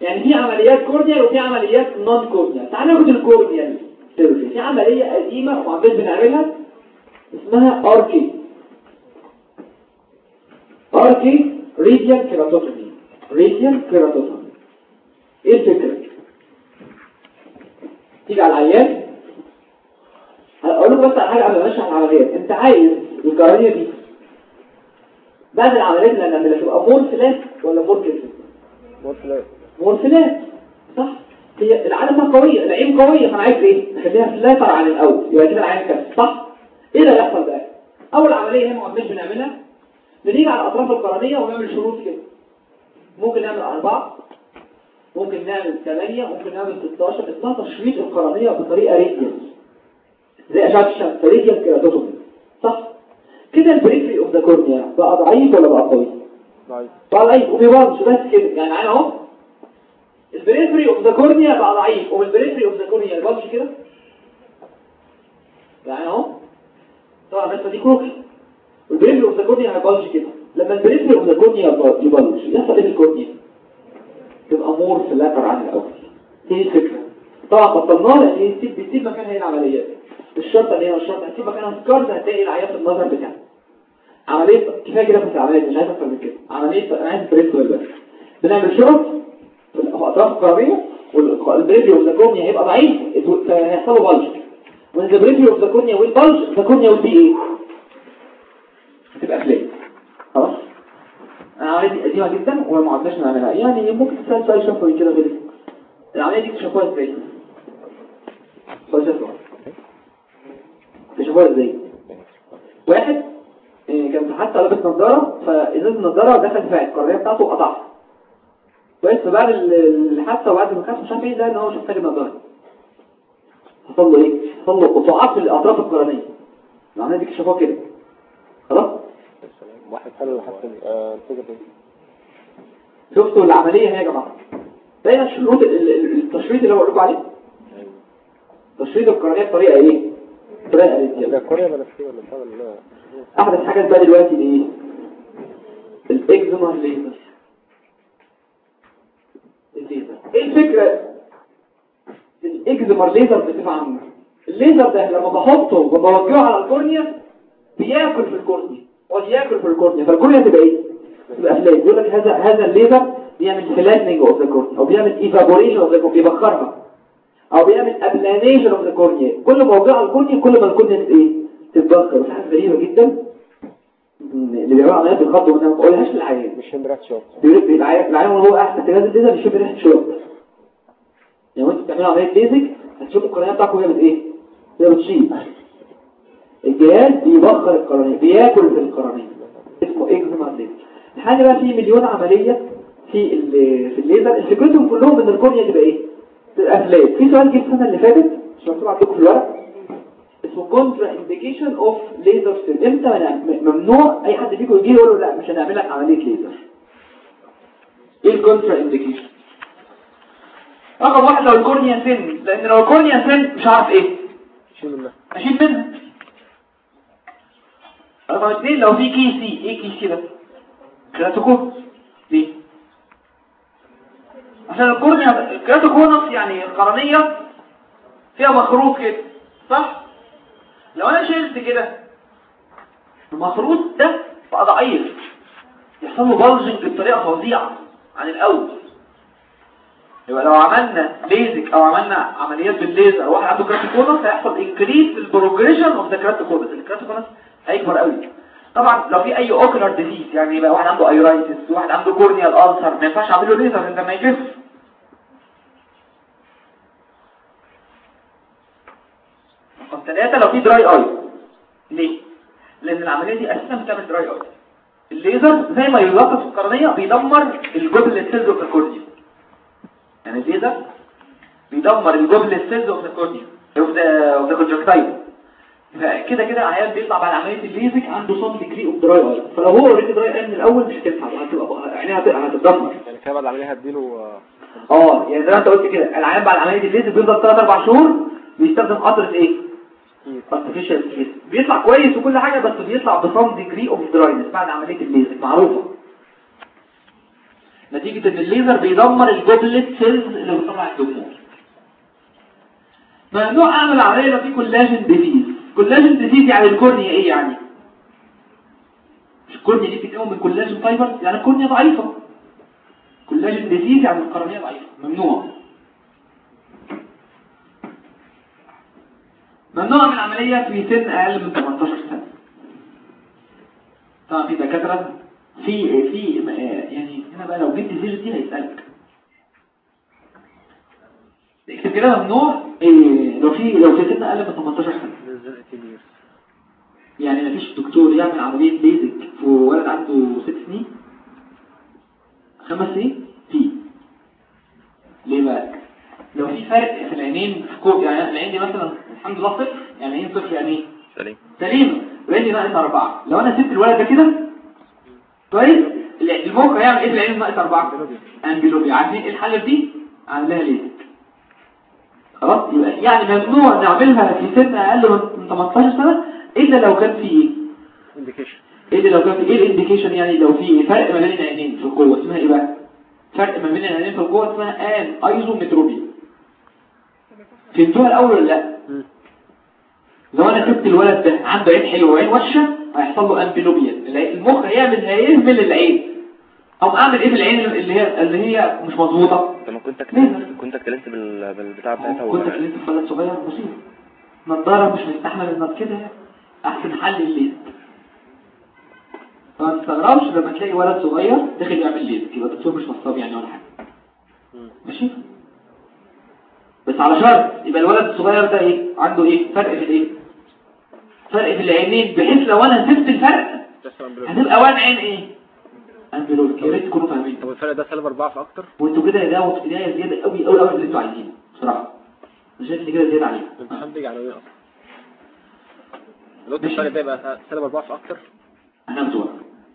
يعني في عمليات corneal وفي عمليات non corneal تعال ناخد ال corneal surgery في عملية قديمة وعمال بنعملها اسمها RK RK radial keratotomy radial keratotomy إيه الفكرة؟ تيجي على العيان هقول لك بس على حاجة قبل ما اشرح العمليات أنت عايز القرنية دي. بعد العمليات اللي هنعملها تبقى more flat ولا more كده more flat صح؟ هي العدسة قوية العين قوية فأنا عايز إيه؟ نخليها flatter عن الأول. يبقى كده العين كده صح؟ إيه اللي هيحصل بقى؟ أول عملية هنا ما بنعملها. بنيجي على الأطراف القرنية ونعمل شروط كده. ممكن نعمل أربعة. ممكن نعمل ثمانية ممكن نعمل 16 اسمها تشريط القرنية بطريقة radial زي أشعة الشمس radial keratotomy صح؟ كده ال periphery of the cornea بقى ضعيف ولا بقى قوي؟ ضعيف. بقى ضعيف. وبيبانش بس كده. يعني معانا أهو. ال periphery of the cornea بقى ضعيف. وال periphery of the cornea ي bulge كده؟ يعني أهو. طبعا الرسمه دي كروكي وال periphery of the cornea هي bulge كده. لما ال periphery of the cornea ي bulge يحصل إيه في ال cornea؟ تبقى more flatter عن الأول. دي الفكرة. طبعا بطلناها لأن هي بتسيب بتسيب مكان هي العمليات الشرطة اللي هي الشرطة هتسيب مكانها scars هتلاقي العيان في النظر بتاعها. عمليه كفاية كده في العمليات مش عايز أكتر من كده. عمليه أنا عايز periphery بس بنعمل شرط الأطراف القرنيه وال periphery of the cornea هيبقى ضعيف. فهيحصل له bulge. periphery of the cornea will bulge the cornea will be إيه؟ هتبقى خلاص العملية دي قديمة جدا وما عدناش نعملها يعني ممكن تسأل سؤال شفوي كده غير العملية دي اكتشفوها إزاي؟ سؤال شفوي إزاي؟ واحد إيه، كان حتى لابس نظارة فإزاز النظارة دخل في القرنية بتاعته وقطعها كويس فبعد ال- الحادثة وبعد ما كان مش عارف إيه ده إن هو شاف تاج النظارة حصل له إيه؟ حصل له قطاعات في الأطراف القرنية العملية دي اكتشفوها كده؟ واحد حلو حتى الفكرة دي شفتوا العملية هي يا جماعة؟ دايما شروط ال- ال- التشريط اللي هو لكم عليه؟ تشريط القرنية بطريقة إيه؟ بطريقة لا radial cornea ولا في ولا بتاع ولا لا احدث حاجات بقى دلوقتي الايه؟ ال excimer laser. الليزر. إيه الفكرة؟ ال excimer laser بصفة عامة. الليزر ده لما بحطه وبوجهه على ال cornea بياكل في ال cornea. يقعد ياكل في ال cornea. فال cornea تبقى إيه؟ تبقى flat يقول لك هذا هذا الليزر بيعمل flattening of the cornea أو بيعمل evaporation of the cornea بيبخرها أو بيعمل ابلانيشن اوف ذا كورنيا كل ما على الكورنيا كل ما الكورنيا تبقى إيه؟ تتبخر ودي حاجة غريبة جدا. اللي بيعملوا عمليات بالخط وما بقولهاش للعيان مش هندرات شوط بيقول لك العيان العيان وهو قاعد في جهاز الليزر بيشوف ريحه شوك يعني وانت بتعملوا عملية ليزك هتشوف القرنيه بتاعكم وهي إيه؟ هي بتشيل الجهاز بيبخر القرنيه بياكل في القرنيه اسمه اكزيما ليزر الحاجة بقى في مليون عملية في في الليزر. فكرتهم كلهم ان ال cornea تبقى إيه؟ تبقى flat في سؤال جه السنة اللي فاتت مش مكتوب عندكم في الورق. اسمه contraindication of laser still إمتى من- ممنوع أي حد فيكم يجي يقول له لا مش هنعمل لك عملية ليزر إيه ال contraindication رقم واحد لو ال cornea thin لأن لو ال cornea thin مش هعرف إيه. شيل منها. أشيل منها. رقم اثنين لو في كي سي إيه كي سي ده keratoconus ليه عشان ال cornea ال keratoconus يعني القرنية فيها مخروط كده صح؟ لو أنا شلت كده المخروط ده بقى ضعيف. يحصل له bulging بطريقة فظيعة عن الأول. يبقى لو عملنا ليزك أو عملنا عمليات بالليزر واحد عنده keratoconus هيحصل increase في ال progression of the keratoconus ال keratoconus هيكبر قوي. طبعا لو في أي ocular disease يعني يبقى واحد عنده iritis واحد عنده corneal ulcer ما ينفعش أعمل له ليزر انت ما يجف رقم ثلاثة لو في dry eye ليه؟ لأن العملية دي أساسا بتعمل dry eye الليزر زي ما يلقط في القرنية بيدمر ال goblet cells of ال cornea يعني الليزر بيدمر ال goblet cells of ال cornea of the of the فكده كده عيان بيطلع بعد عملية الليزك عنده some degree of dry eye فلو هو already dry eye من الأول مش هتنفع هتبقى عينيها هتتدمر. يعني كده بعد العملية هديله آه يعني زي ما أنت قلت كده العيان بعد عملية الليزك بيفضل 3 4 شهور بيستخدم قطرة إيه؟ skin. بيطلع كويس وكل حاجة بس بيطلع ب some degree of dryness بعد عملية الليزر معروفة. نتيجة إن الليزر بيدمر ال goblet cells اللي بتطلع الدموع. ممنوع أعمل عملية لو في collagen disease collagen disease يعني ال cornea إيه يعني؟ ال cornea دي بتتكون من collagen fiber؟ يعني ال cornea ضعيفة. collagen disease يعني القرنية ضعيفة. ممنوع. ممنوع من العملية في سن أقل من 18 سنة. طبعا في دكاترة في في يعني هنا بقى لو جبت سيرة دي هيسألك. اكتب كده ممنوع إيه لو في لو في سن أقل من 18 سنة. يعني مفيش دكتور يعمل عملية بيزك في ولد عنده 6 سنين؟ خمس سنين؟ في. ليه بقى؟ لو في فرق في العينين في كوب يعني العين دي مثلا الحمد لله صفر يعني عين صفر يعني إيه؟ سليم. سليمه العين دي ناقص أربعة. لو أنا سبت الولد ده كده كويس المخ هيعمل إيه في العين ناقص أربعة؟ amblyopia عارفين إيه الحل في دي؟ عاملها ليه؟ خلاص يعني ممنوع نعملها في سن أقل من 18 سنة إلا لو كان في إيه indication إيه لو كان في إيه ال indication يعني لو في فرق ما بين العينين في القوة؟ اسمها إيه بقى؟ فرق ما بين العينين في القوة اسمها anisometropia فهمتوها الأول ولا لا؟ لو أنا سبت الولد ده عنده عين حلوة وعين وحشة هيحصل له amblyopia المخ هيعمل هيهمل العين. أو أعمل إيه بالعين اللي هي اللي هي مش مظبوطة؟ طب كنت اتكلمت كنت اتكلمت بال... بالبتاع بتاعتها كنت كلمت في ولد صغير بسيط نظاره مش مستحمل إنك كده. أحسن حل الليل. فما تستغربش لما تلاقي ولد صغير داخل يعمل ليل. يبقى الدكتور مش نصاب يعني ولا حاجة. ماشي؟ بس على شرط يبقى الولد الصغير ده إيه؟ عنده إيه؟ فرق في الإيه؟ فرق في العينين. بحيث لو أنا سبت الفرق هتبقى وان عين إيه؟ amblyopic يا ريت تكونوا فاهمين طب الفرق ده سالب 4 في أكتر؟ وأنتوا كده ده وقت بدايه زيادة قوي قوي قوي اللي أنتوا عايزينه. بصراحة. أنا شايف إن كده زيادة عليكم الامتحان بيجي على إيه أصلا لو الفرق ده يبقى سالب 4 في أكتر؟ أنا بزور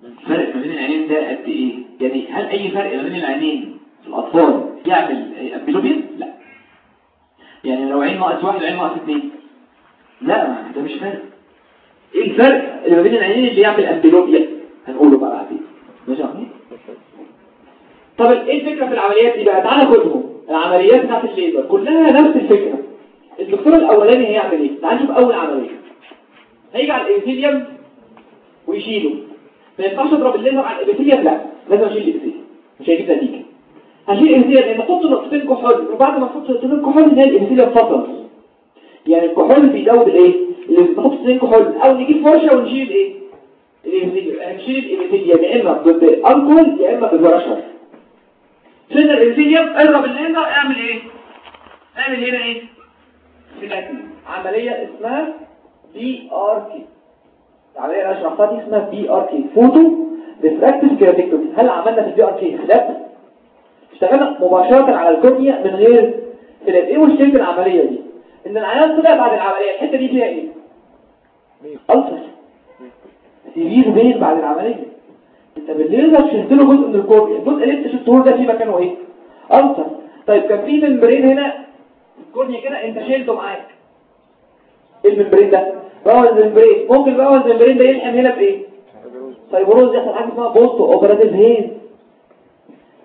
الفرق ما بين العينين ده قد إيه؟ يعني هل أي فرق ما بين العينين في الأطفال يعمل amblyopia لا. يعني لو عين ناقص واحد وعين ناقص اثنين لا ده مش فرق. إيه الفرق اللي ما بين العينين اللي يعمل امبيلوبيا هنقوله بقى بعدين ماشي يا أخوي؟ طب إيه الفكرة في العمليات؟ دي بقى تعالى خدهم. العمليات بتاعت الليزر كلها نفس الفكرة. الدكتور الأولاني هيعمل إيه؟ تعال نشوف أول عملية. هيجي على الإبيثيليوم ويشيله. ما ينفعش أضرب الليزر على الإبيثيليوم لا. لازم أشيل الإبيثيليوم. مش هيجيب نتيجة. هشيل الإبيثيليوم لأن أحط نقطتين كحول. وبعد ما أحط نقطتين كحول نلاقي الإبيثيليوم فصل. يعني الكحول بيدوب الايه اللي بنحط نقطتين كحول أو نجيب فرشة ونشيل إيه؟ ال epithelium. هنشيل ال epithelium يا إما بالالكول يا إما بالفرشة فين ال epithelium اضرب الليزر اعمل إيه؟ اعمل هنا إيه؟ flattening عملية اسمها PRK العملية اللي أنا شرحتها دي اسمها PRK photorefractive keratectomy هل عملنا في ال PRK خلاف اشتغلنا مباشرة على ال cornea من غير flap إيه مشكلة العملية دي؟ إن العيان طلع بعد العملية. الحتة دي فيها إيه؟ ulcer severe pain بعد العملية. انت بالليزر شلت له جزء من ال cornea الجزء اللي انت شلته ده في مكانه إيه؟ ulcer طيب كان في membrane هنا ال cornea كده انت شيلته معاك. إيه ال membrane ده؟ Bowman membrane ممكن Bowman membrane ده يلحم هنا بإيه؟ fibrosis. يحصل حاجة اسمها postoperative haze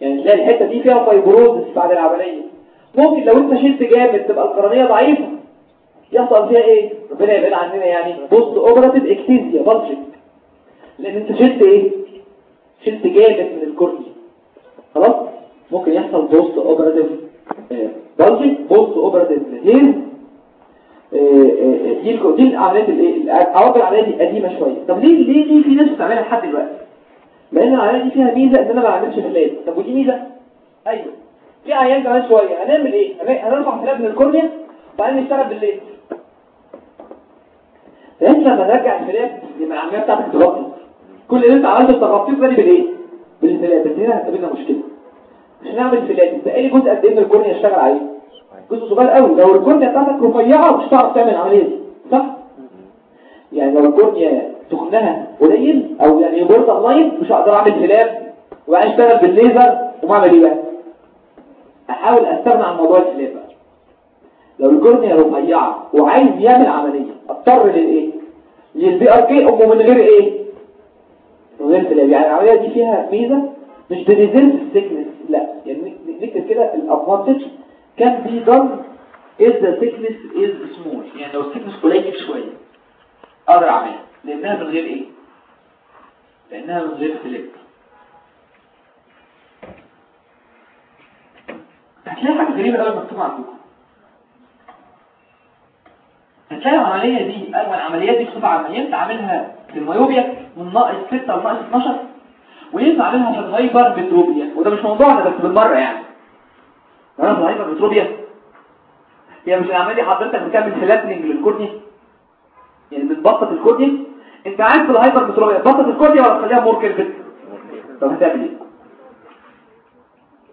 يعني تلاقي الحتة دي فيها fibrosis بعد العملية. ممكن لو انت شلت جامد تبقى القرنية ضعيفة. يحصل فيها إيه؟ ربنا يبعد عننا يعني. postoperative ectasia bulging لأن انت شلت إيه؟ شلت جامد من ال cornea خلاص؟ ممكن يحصل postoperative bulging postoperative haze دي الك- دي العمليات الايه العوامل العملية دي قديمة شوية. طب ليه ليه في ناس بتعملها لحد دلوقتي؟ لأن العملية دي فيها ميزة إن أنا ما بعملش flap طب ودي ميزة؟ أيوه. في عملية كمان شوية. هنعمل إيه؟ هن- هنرفع flap من ال cornea وبعدين نشتغل بالليزر فانت لما نرجع ال flap يبقى العملية بتاعتك تغطي كل اللي انت عملته تغطيه تاني بالايه بال flap بس هنا هتقابلنا مشكلة. عشان نعمل flap انت إيه جزء قد إيه من ال cornea اشتغل عليه؟ جزء صغير قوي. لو ال cornea بتاعتك رفيعة مش هتعرف تعمل العملية دي. صح؟ يعني لو ال cornea تخنها قليل أو يعني borderline مش هقدر اعمل flap وبعدين اشتغل بالليزر وما اعمل إيه بقى؟ احاول استغنى عن موضوع ال flap بقى. لو ال cornea رفيعة وعايز يعمل عملية اضطر للايه؟ لل PRK ام من غير إيه؟ flap يعني العملية دي فيها ميزة مش preserve thickness لا يعني نكتب كده ال advantage can be if the thickness is small. يعني لو ال thickness قليل شوية. أقدر أعملها. لأنها من غير إيه؟ لأنها من غير flap هتلاقي حاجة غريبة قوي مكتوبة عندكم. هتلاقي العملية دي اول العمليات دي مكتوبة عمليات تعملها في ال myopia؟ من ناقص 6 لناقص 12 وينفع اعملها في ال hypermetropia وده مش موضوعنا بس بالمرة يعني. أنا في ال hypermetropia هي مش العملية حضرتك بتعمل flattening لل cornea يعني بتبسط ال cornea أنت عارف في ال hypermetropia تبسط ال cornea ولا تخليها more curved طب هتعمل إيه؟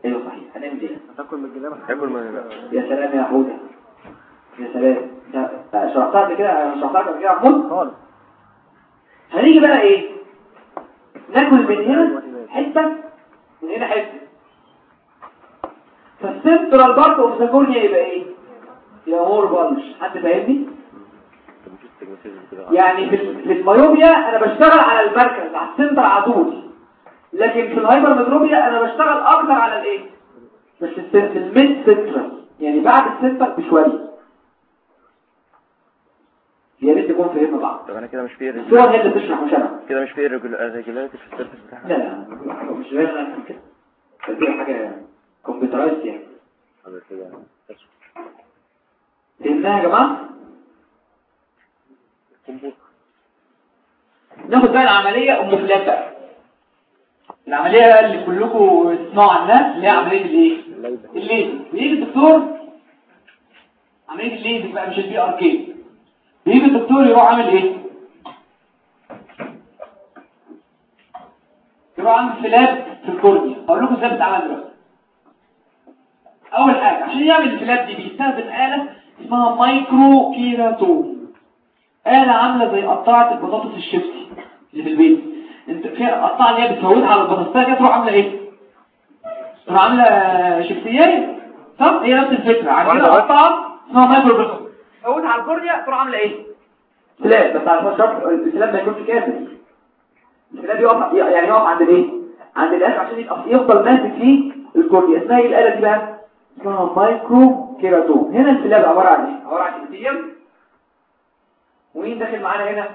أيوه صحيح. هنعمل إيه؟ هتاكل من الجناب حلو المهم يا سلام يا حوده يا سلام. شرحتها قبل كده؟ شرحتها قبل كده يا محمود خالص. هنيجي بقى إيه؟ ناكل من هنا حتة من هنا حتة. فال central part of the cornea يبقى إيه؟ يبقى more bulged حد فاهمني؟ يعني في ال- في ال myopia أنا بشتغل على المركز على ال center على طول. لكن في ال hypermetropia أنا بشتغل أكتر على الايه؟ بس في ال mid central. يعني بعد ال center بشوية. يا ريت تكون فهمنا بعض. طب أنا كده مش في الصور هي اللي بتشرح مش أنا. كده مش في irregularity في ال surface بتاعها لا لا مش أنا كده. دي حاجة computerized يعني. فهمناها يا جماعة؟ ناخد بقى العملية ام flap بقى العملية اللي كلكم تسمعوا عنها اللي هي عملية الايه الليزر. بيجي الدكتور عملية الليزر بقى مش ال PRK بيجي الدكتور يروح عامل إيه؟ يروح عامل flap في ال cornea. أقول لكم إزاي بتتعمل دلوقتي. أول حاجة عشان يعمل ال flap دي بيستخدم آلة اسمها microkeratome آلة عاملة زي قطاعة البطاطس الشيبسي اللي في البيت. أنت في قطاعة اللي هي بتفوتها على البطاطسية كده تروح عاملة إيه؟ تروح عاملة شيبسية؟ صح؟ هي نفس الفكرة. عندنا قطاعة اسمها مايكرو تفوتها على ال cornea تروح عاملة إيه؟ flap بس على شرط ال flap ما يكونش كافي. ال flap يقف يعني يقف عند الإيه؟ عند الآخر عشان يبقى يفضل ماسك فيه ال cornea اسمها إيه الآلة دي بقى؟ اسمها microkeratome. هنا ال flap عبارة عن إيه؟ عبارة عن epithelium ومين داخل معانا هنا؟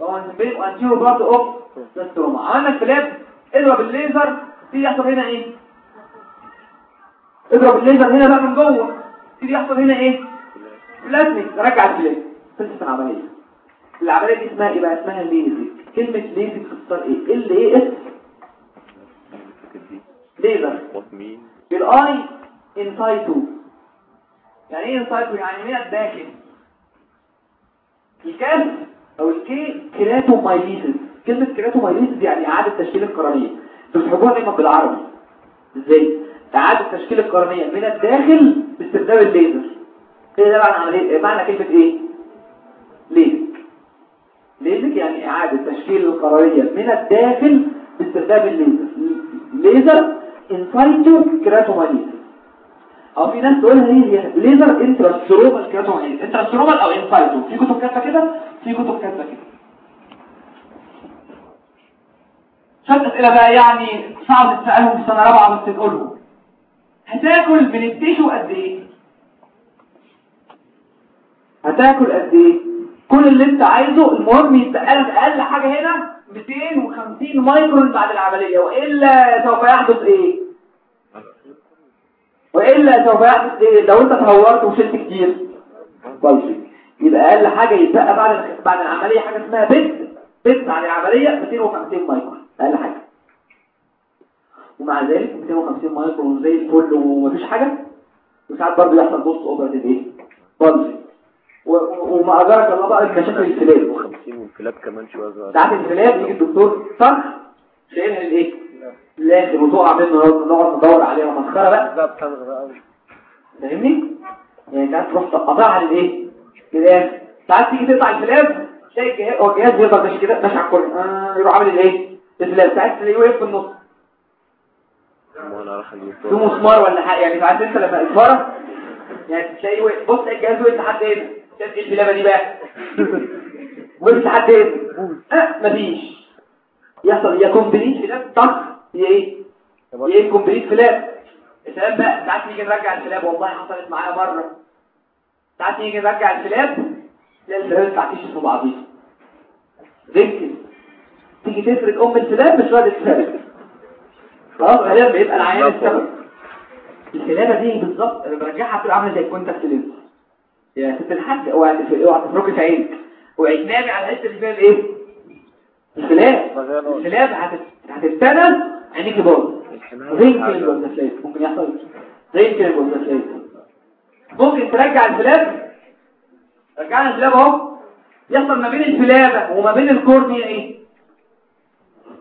طبعا ال Bowman و anterior part of the stroma عملنا ال flap اضرب الليزر. تيجي يحصل هنا إيه؟ اضرب الليزر هنا بقى من جوه. تيجي يحصل هنا إيه؟ flattening رجع ال flap خلصت العملية. العملية دي اسمها إيه بقى؟ اسمها ليزك كلمة ليزك تختصر إيه؟ L A S laser بال I in situ يعني إيه in situ يعني من الداخل؟ الكاف أو ال K keratomileusis كلمة keratomileusis يعني إعادة تشكيل القرنية. أنتوا بتحبوها دايما بالعربي؟ إزاي؟ إعادة تشكيل القرنية. من الداخل باستخدام الليزر. إيه ده معنى عملية معنى كلمة إيه؟ ليزك ليزك يعني إعادة تشكيل القرنية من الداخل باستخدام الليزر. laser in situ keratomileusis أو في ناس تقولها هي laser intrastromal keratomileusis intrastromal أو in situ في كتب كاتبة كده؟ في كتب كاتبة كده. شوية أسئلة بقى يعني صعب تسالهم في سنة رابعة بس تقولهم. هتاكل من التيشو قد إيه؟ هتاكل قد إيه؟ كل اللي أنت عايزه المهم يتقال أقل حاجة هنا 250 مايكرون بعد العملية وإلا سوف يحدث إيه؟ وإلا سوف يحدث إيه؟ لو أنت تهورت وشلت كتير. كويس يبقى أقل حاجة يتبقى بعد بعد العملية حاجة اسمها bed bed بعد العملية 250 مايكرون أقل حاجة. ومع ذلك 250 مايكرون زي الفل ومفيش حاجة؟ وساعات برضه يحصل post-operative إيه؟ bulge وما اجرك الله بقى 50 وال flap كمان شوية صغيرة. ساعات ال flap يجي الدكتور صرخ شايلها الايه الآخر وتقع منه نقعد ندور عليها مسخرة بقى. ده بتنغ بقى فاهمني؟ يعني ساعات تروح تقطعها للايه للاخر ساعات تيجي تقطع ال flap تلاقي الجهاز هو الجهاز بيفضل ماشي كده ماشي على الكل. آه يروح عامل الإيه؟ ال flap ساعات تلاقيه واقف في النص. في مسمار ولا حاجة. يعني ساعات انت لما الفاره يعني تلاقي بص الجهاز وقف لحد هنا إيه الفلابه دي بقى؟ وقف لحد هنا آه مفيش. يحصل incomplete flap طخ هي إيه؟ هي incomplete flap السلام بقى. ساعات نيجي نرجع ال flap والله حصلت معايا مرة. ساعات نيجي نرجع ال flap تلاقي ال flap بتاعتيش في بعضيها ركز تيجي تفرد أم ال flap مش راضي تفرد خلاص غالبا بيبقى العيان السبب الفلابه دي بالظبط أنا برجعها بتبقى عاملة زي ال contact lens يا ست الحاج اوعى اوعى تفركي في عينك. اوعي تنامي على الحتة اللي فيها الايه؟ الفلاب هتت- هتتنى عينيك باظ زي الكلب والنفلات ممكن يحصل زي الكلب والنفلات ممكن ترجع الفلاب رجعنا الفلاب اهو. يحصل ما بين الفلابه وما بين الكورنيا إيه؟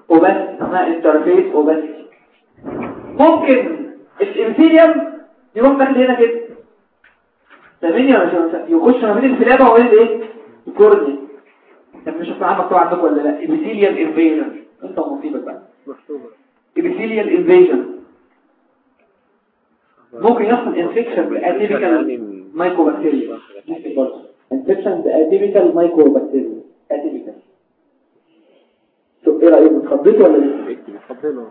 وبس. اسمها انترفيس وبس. ممكن الانفيريوم يروح داخل هنا كده. فاهمني ولا يخش ما بين الفلابه وما بين الايه ال cornea. طب مش عارف مكتوب عندكم ولا لا. epithelial invasion انت ونصيبك بقى. epithelial invasion ممكن يحصل infection ب atypical mycobacteria infection ب atypical mycobacteria atypical شوف إيه رأيك؟ اتخضيت ولا لسه؟ اتفضلوا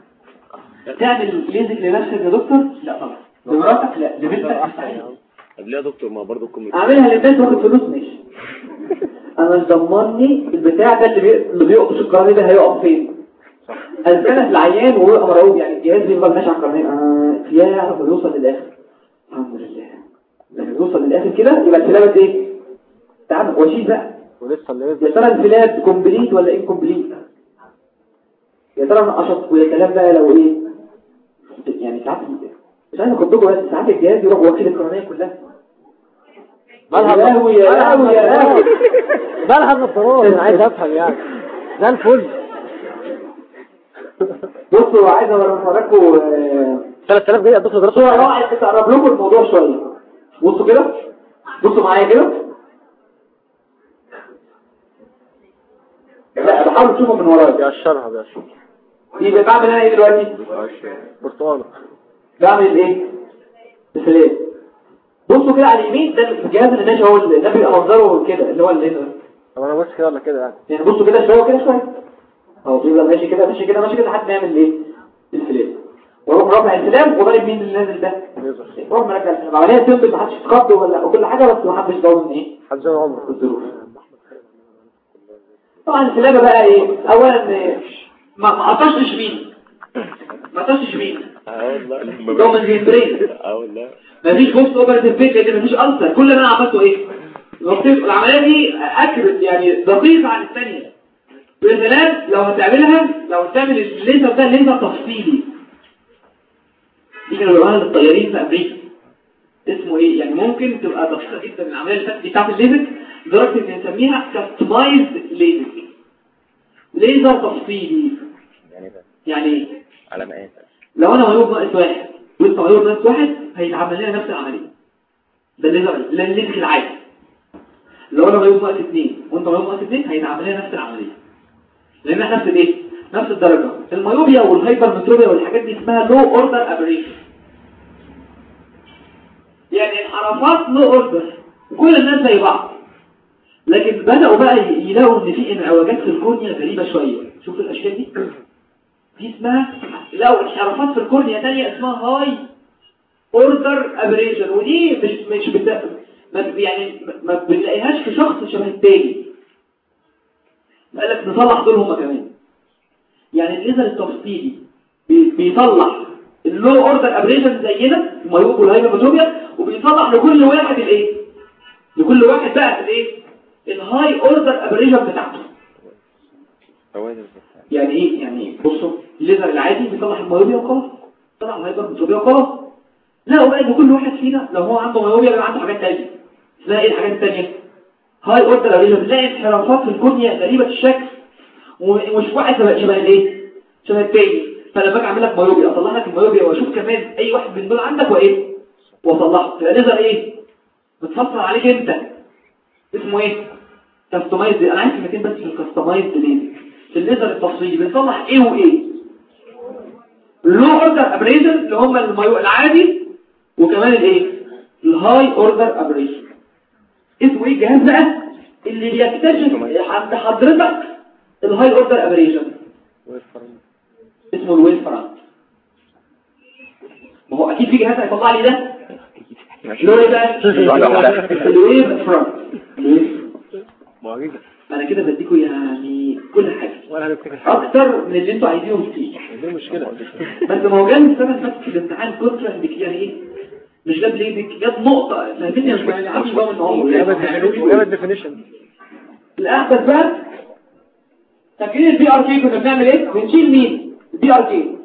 تعمل ليزك لنفسك يا دكتور؟ لا طبعا. لمراتك؟ لا. لبنتك؟ مستحيل طب ليه يا دكتور ما برضه الكم أعملها للبيت وأخد فلوس ماشي. أنا مش ضمني البتاع ده اللي بي... اللي القرنية ده هيقف فين. الكنس العيان ويبقى مرعوب يعني الجهاز بيفضل ماشي على القرنية. آه يا يعرف يوصل للآخر. الحمد لله. لما يوصل للآخر كده يبقى الفلابه إيه؟ تعال وشيل بقى. ولسه اللي يا ترى الفلاب كومبليت ولا انكومبليت يا ترى نقشط ويا كلام بقى لو إيه؟ مش عايز اخدكم بس ساعات الجهاز يروح واكل القرنيه كلها. مالها لهوي يا لهوي يا لهوي مالها النظارات أنا عايز افهم يعني. ده الفل. بصوا عايز أوريكم آه، 3000 جنيه ادوك نظارات صورة روعة تقرب لكم الموضوع شوية. بصوا كده. بصوا معايا كده. لا بحاول تشوفوا من ورايا. بيقشرها بيقشرها. يبقى بعمل أنا إيه دلوقتي؟ برتقالة. بعمل إيه؟ ال flap بصوا كده على اليمين ده الجهاز اللي ماشي هو ده بيبقى منظره كده اللي هو الليزر. طب أنا بص كده ولا كده؟ يعني يعني بصوا كده شوية كده شوية. أهو بيفضل ماشي كده ماشي كده ماشي كده لحد ما يعمل إيه؟ ال flap وأروح رافع ال flap وبالك مين اللي نازل ده؟ روح مرجع ال flap عمليه simple محدش يتخض ولا وكل حاجة بس محدش ضامن إيه؟ حد عمره. الظروف. طبعا الفلابة بقى إيه؟ اولا ما ما قطشتش مين ما قطشتش مين آه والله ضمن ال membrane آه والله مفيش post-operative pain لأن مفيش ulcer كل اللي أنا عملته إيه؟ العملية دي accurate يعني دقيقة عن الثانية. بالذات لو هتعملها لو هتعمل الليزر ده ليزر تفصيلي. دي كانوا بيقولوها للطيارين في أمريكا. اسمه إيه؟ يعني ممكن تبقى دقيقة جدا العملية اللي فاتت بتاعت الليزك لدرجة إن نسميها customized LASIK ليزر تفصيلي. يعني ده؟ يعني إيه؟ على مقاس لو أنا مريض ناقص واحد وأنت مريض ناقص واحد هيتعمل لنا نفس العملية. ده الليزك العادي. لو أنا مريض ناقص اثنين وأنت مريض ناقص اثنين هيتعمل لنا نفس العملية. لأن إحنا نفس الايه نفس الدرجة. ال myopia وال hypermetropia والحاجات دي اسمها low order aberration يعني الانحرافات low order وكل الناس زي بعض. لكن بدأوا بقى يلاقوا إن في انعوجات في ال cornea غريبة شوية. شوف الاشكال دي؟ دي اسمها لقوا انحرافات في ال cornea تانية اسمها high order aberration ودي مش مش بت... ما يعني ما بنلاقيهاش في شخص شبه التاني. قال لك نصلح دول هما كمان. يعني الليزر التفصيلي بي- بيطلع ال low order aberration زي ال myopia وال hypermetropia وبيطلع لكل واحد الإيه؟ لكل واحد بقى الإيه؟ ال high order aberration بتاعته. يعني إيه؟ يعني بصوا الليزر العادي بيطلع ال myopia وخلاص طلع ال hypermetropia وخلاص. لا ان كل واحد فينا لو هو عنده myopia بيبقى عنده حاجات تانية. اسمها إيه الحاجات التانية؟ high order aberration بنلاقي انحرافات في ال cornea غريبة الشكل ومش واحد شبه الايه شبه التاني. فلما أجي أعمل لك myopia اطلع لك ال myopia وأشوف كمان أي واحد من دول عندك وايه واطلعه يبقى ليزر إيه؟ بتفصل عليك أنت. اسمه إيه؟ customized أنا عايز كلمتين بس في ال customized في الليزر التفصيلي بنصلح إيه وإيه؟ ال low order aberration اللي هم ال myopia العادي وكمان الايه؟ ال high order aberration اسمه إيه الجهاز بقى؟ اللي بيكتشف عند حضرتك ال high order aberration اسمه ال wave front ما هو أكيد في جهاز هيطلع لي ده. هو إيه بقى ال wave front ال wave أنا كده بديكوا يعني كل ولا حاجة. أكتر من اللي أنتوا عايزينه بكتير دي مشكلة. بس ما هو السنة اللي فاتت في الامتحان contra يعني إيه؟ مش جاب ليدك جاب نقطة. فاهمني مش يعني عارف بقى ان هو وجابت ديفينيشن الاحدث بقى فاكرين البي ار كي كنا بنعمل إيه؟ بنشيل مين؟ البي ار كي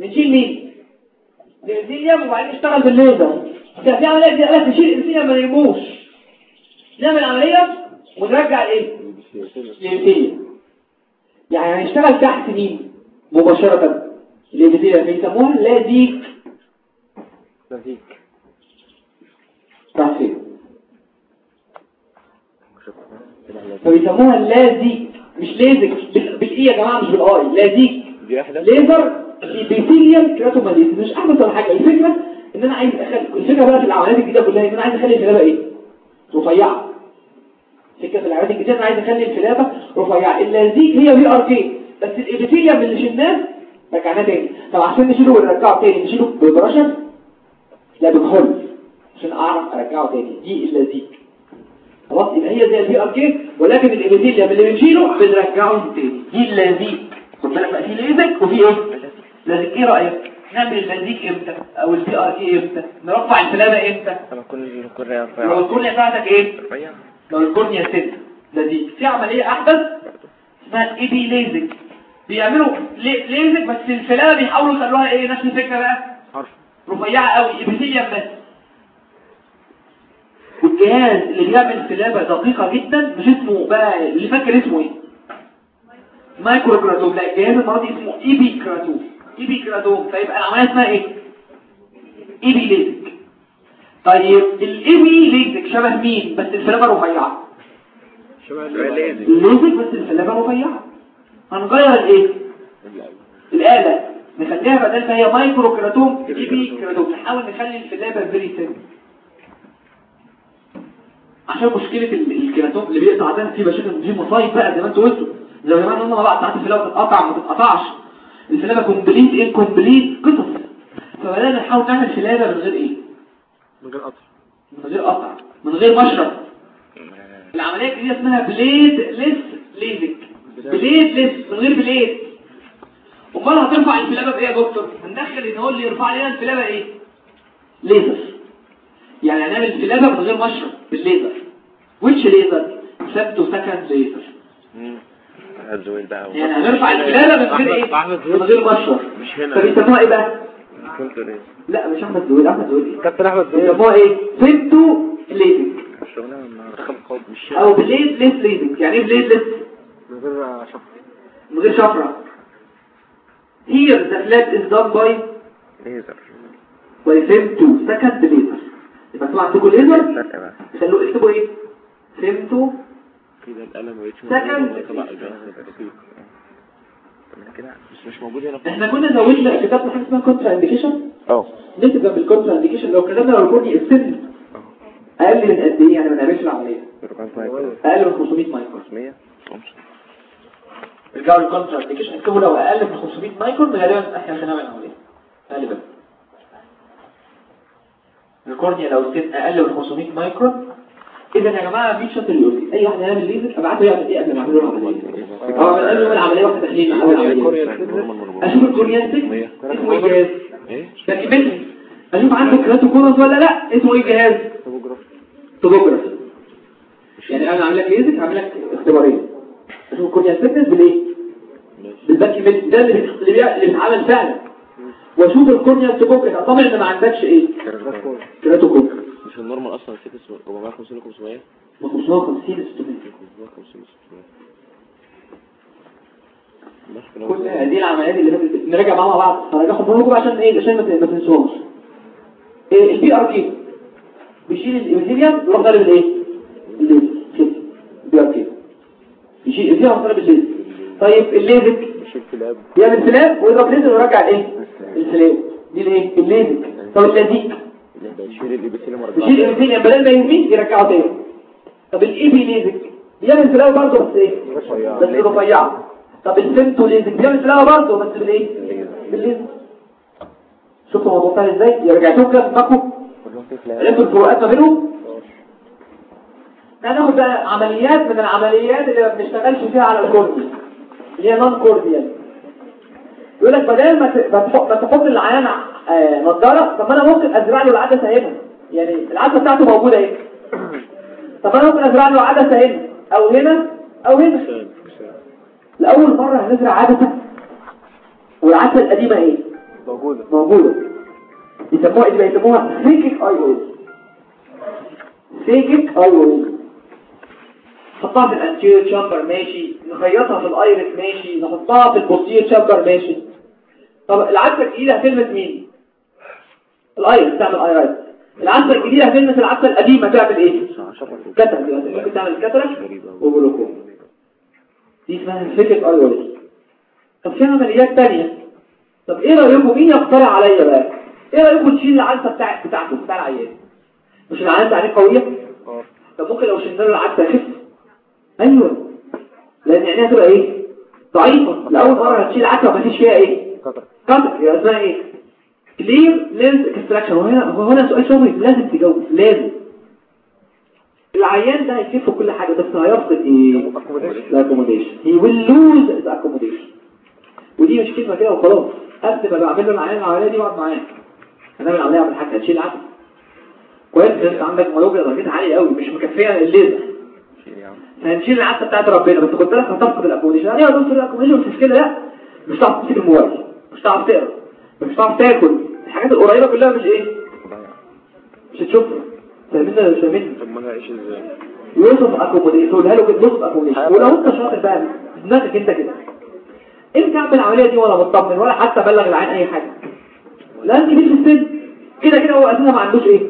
بنشيل مين؟ الانسيليوم وبعدين نشتغل بالليزر عمليه دي قالك نشيل الانسيليوم ما يرموش نعمل عملية ونرجع الانسيليوم يعني هنشتغل تحت مين؟ مباشرة. الانسيليوم بيسموها لازيك. نزيك راح فين فبيسموها لازيك. مش لازك بال- بالاي يا جماعة؟ مش بالآي. لازيك. ليزر بيثيليال كراتوماليز مش احدث ولا حاجة. الفكرة إن أنا عايز أخلي الفكرة بقى في العمليات الجديدة كلها إن أنا عايز أخلي الفلابه إيه؟ رفيعة. العمليات الجديده أنا عايز أخلي الفلابة رفيعة. ال LASEK هي PRK بس ال epithelium اللي شلناه رجعناه تاني. طب عشان نشيله ونرجعه تاني نشيله ب brush لا بالكحول. عشان أعرف أرجعه تاني. دي ال LASEK خلاص يبقى هي زي ال PRK ولكن ال epithelium اللي بنشيله بنرجعه تاني. دي ال LASEK خد بالك بقى في ليزك وفي إيه؟ LASEK إيه رأيك؟ نعمل ال LASEK إمتى؟ أو ال PRK إمتى؟ نرفع الفلابة إمتى؟ لما تكون رفيعة. لو الكورنيا بتاعتك إيه؟ رفيعة. لو الكورنيا ست. دي في عملية أحدث اسمها إيدي ليزك. بيعملوا ليزك بس سلسلة بيحاولوا يخلوها إيه؟ نفس الفكرة بقى. رفيعة أو ابنية بس. والجهاز اللي بيعمل سلابة دقيقة جدا مش اسمه بقى اللي فاكر اسمه إيه؟ مايكرو كراتوم لا الجهاز المرضي اسمه ايبي كراتوم ايبي كراتوم فيبقى العملية اسمها إيه؟ Epi LASIK طيب ال Epi LASIK شبه مين؟ بس الفلابة رفيعة. شبه الليزك بس الفلابه رفيعه هنغير الايه الآلة نخليها بدل ما هي micro keratome epi keratome نحاول نخلي الفلابه very simple عشان مشكلة ال- ال keratome اللي بيقطع ده في مشاكل دي مصايب بقى زي ما أنتوا قلتوا زي ما قلنا بقى ساعات الفلابه تتقطع ما تتقطعش الفلابه complete incomplete قصص فبدأنا نحاول نعمل فلابه من غير إيه من غير قطر من غير قطع من غير مشرط العملية الجديدة اسمها bladeless LASIK bladeless من غير blade أمال هترفع الفلابة بإيه يا دكتور؟ هندخل إن هو اللي يرفع لنا الفلابة إيه؟ ليزر يعني هنعمل الفلابة من غير مشرط بالليزر which laser femto second laser الزويل بقى. يعني هنرفع الفلابة من غير إيه. من غير مشرط مش هنا. فبيسموها إيه بقى؟ لا مش أحمد زويل أحمد زويل إيه؟ كابتن أحمد زويل بيسموها إيه؟ femto LASIK أو bladeless LASIK يعني إيه bladeless من غير شفر من غير شفرة. Here the flap is done by laser by femto second laser. يبقى أنتوا عندكم ليزر خلوه اكتبوا إيه؟ Femto كده القلم ما بقتش. موجود، كده. مش مش موجود هنا إحنا كنا زودنا كتبنا حاجة اسمها كونترا انديكيشن أه. نكتب جنب الكونترا انديكيشن لو كتبنا لو الكورني السن أقل من قد إيه؟ يعني ما نعملش العملية مايكرو. أقل من 500 مايكرون 500 رجعوا للكونترا انديكيشن اكتبوا لو أقل من 500 مايكرون غالبا إحنا مش هنعمل العملية غالبا. الكورنيا لو السن أقل من 500 مايكرون إذا يا جماعة شاطر يقول لي أي واحد هيعمل ليزر أبعته يعمل إيه قبل ما اعمل له العملية آه من قبل ما العملية واخد تحليل عمليه أشوف الكورنيال سيجنال اسمه إيه؟ الجهاز إيه كبلني أشوف عنده كراتوكونس ولا لا؟ اسمه إيه؟ الجهاز توبوجرافي يعني أنا عامل لك ليزك عامل لك اختبارين. أشوف الكورنيال سيجنال بالايه بالباكي بيلني ده اللي بيت- اللي بي- اللي بيتعمل فعلا واشوف ال corneal topography اطمن ان ما عندكش إيه؟ keratoconus مش ال normal أصلا سيتس 450 500 550 600 450 600 كل هذه العمليات اللي نراجع مع بعض. هنراجعهم لكم عشان إيه؟ عشان ما تنسوهمش. إيه؟ ال PRK بيشيل ال epithelium يروح ضارب الايه الليزك كده بيشيل ال epithelium يروح ضارب الليزك طيب الليزك. يعمل فلاب ويضرب ليزك ويرجع الايه الفلاب دي الإيه؟ الليزك. طب اللزيق بيشيل الإبسيليوم بيشيل الابيثيليوم بدل ما يرميه يرجعه تاني. طب ال Epi-LASIK بيعمل flap برضه بس إيه؟ بس رفيعة. طب ال Femto-LASIK بيعمل flap برضه بس بالايه بالليزر شفتوا الموضوع سهل إزاي؟ رجعتوه كده دماغكم عرفتوا الفروقات ما بينهم هناخد بقى عمليات من العمليات اللي ما بنشتغلش فيها على الكوردي اللي هي نون كورديال يقول لك بدل ما تحط العيان آه، نضاره طب ما أنا ممكن أزرع له العدسه هنا يعني العدسه بتاعته موجودة أهي. طب أنا ممكن أزرع له عدسه هنا أو هنا أو هنا. لأول مرة هنزرع عدسه والعدسه القديمة إيه موجودة. موجودة. يسموها إيه يسموها سيكك اي اويل phakic IOL نحطها في ال anterior chamber ماشي. نخيطها في ال iris ماشي. نحطها في ال posterior chamber ماشي. طب العدسة الجديدة هتلمس مين؟ ال iris تعمل iritis العدسة الجديدة هتلمس العدسة القديمة تعمل إيه cataract ممكن تعمل cataract. و glaucoma دي اسمها phakic IOL طب في عمليات تانية. طب إيه رأيكم؟ مين يقترح عليا بقى؟ إيه رأيكم تشيل العدسة بتاع بتاعته بتاع العيان مش العدسة عليه قوية؟ آه طب ممكن لو شلنا له العدسة يخف؟ أيوه. لأن عينيها تبقى إيه؟ ضعيفة. لأول مرة هتشيل عدسة ومفيش فيها إيه؟ cataract cataract يبقى اسمها إيه؟ clear lens extraction وهنا هو هنا سؤال شغلي لازم تجاوب. لازم. العيان ده هيكفه كل حاجة بس هيفقد إيه؟ ال accommodation he will lose ال accommodation ودي مش كلمة كده وخلاص. قبل ما بعمل له العملية العملية دي بقعد معاه هنعمل عمليه على حاجة هتشيل عدسة كويس انت عندك myopia درجتها عالية قوي مش مكفية الليزر فهنشيل العدسه بتاعت ربنا بس خد بالك هتفقد ال accommodation أيوه يا دكتور ال accommodation مش مشكلة لا. مش هتعرف تمسك الموبايل مش هتعرف تقرأ مش هتعرف تاكل. الحاجات القريبة كلها مش إيه؟ مش هتشوفها. فاهمين ولا مش فاهمين طب ما أنا اعيش إزاي؟ loss of accommodation تقولها له كده. loss of accommodation. ولو أنت شاطر بقى دماغك أنت كده. انت أعمل العملية دي ولا مطمن ولا حتى بلغ العين أي حاجة. لا انت مش في السن كده كده هو أساسا ما عندوش إيه؟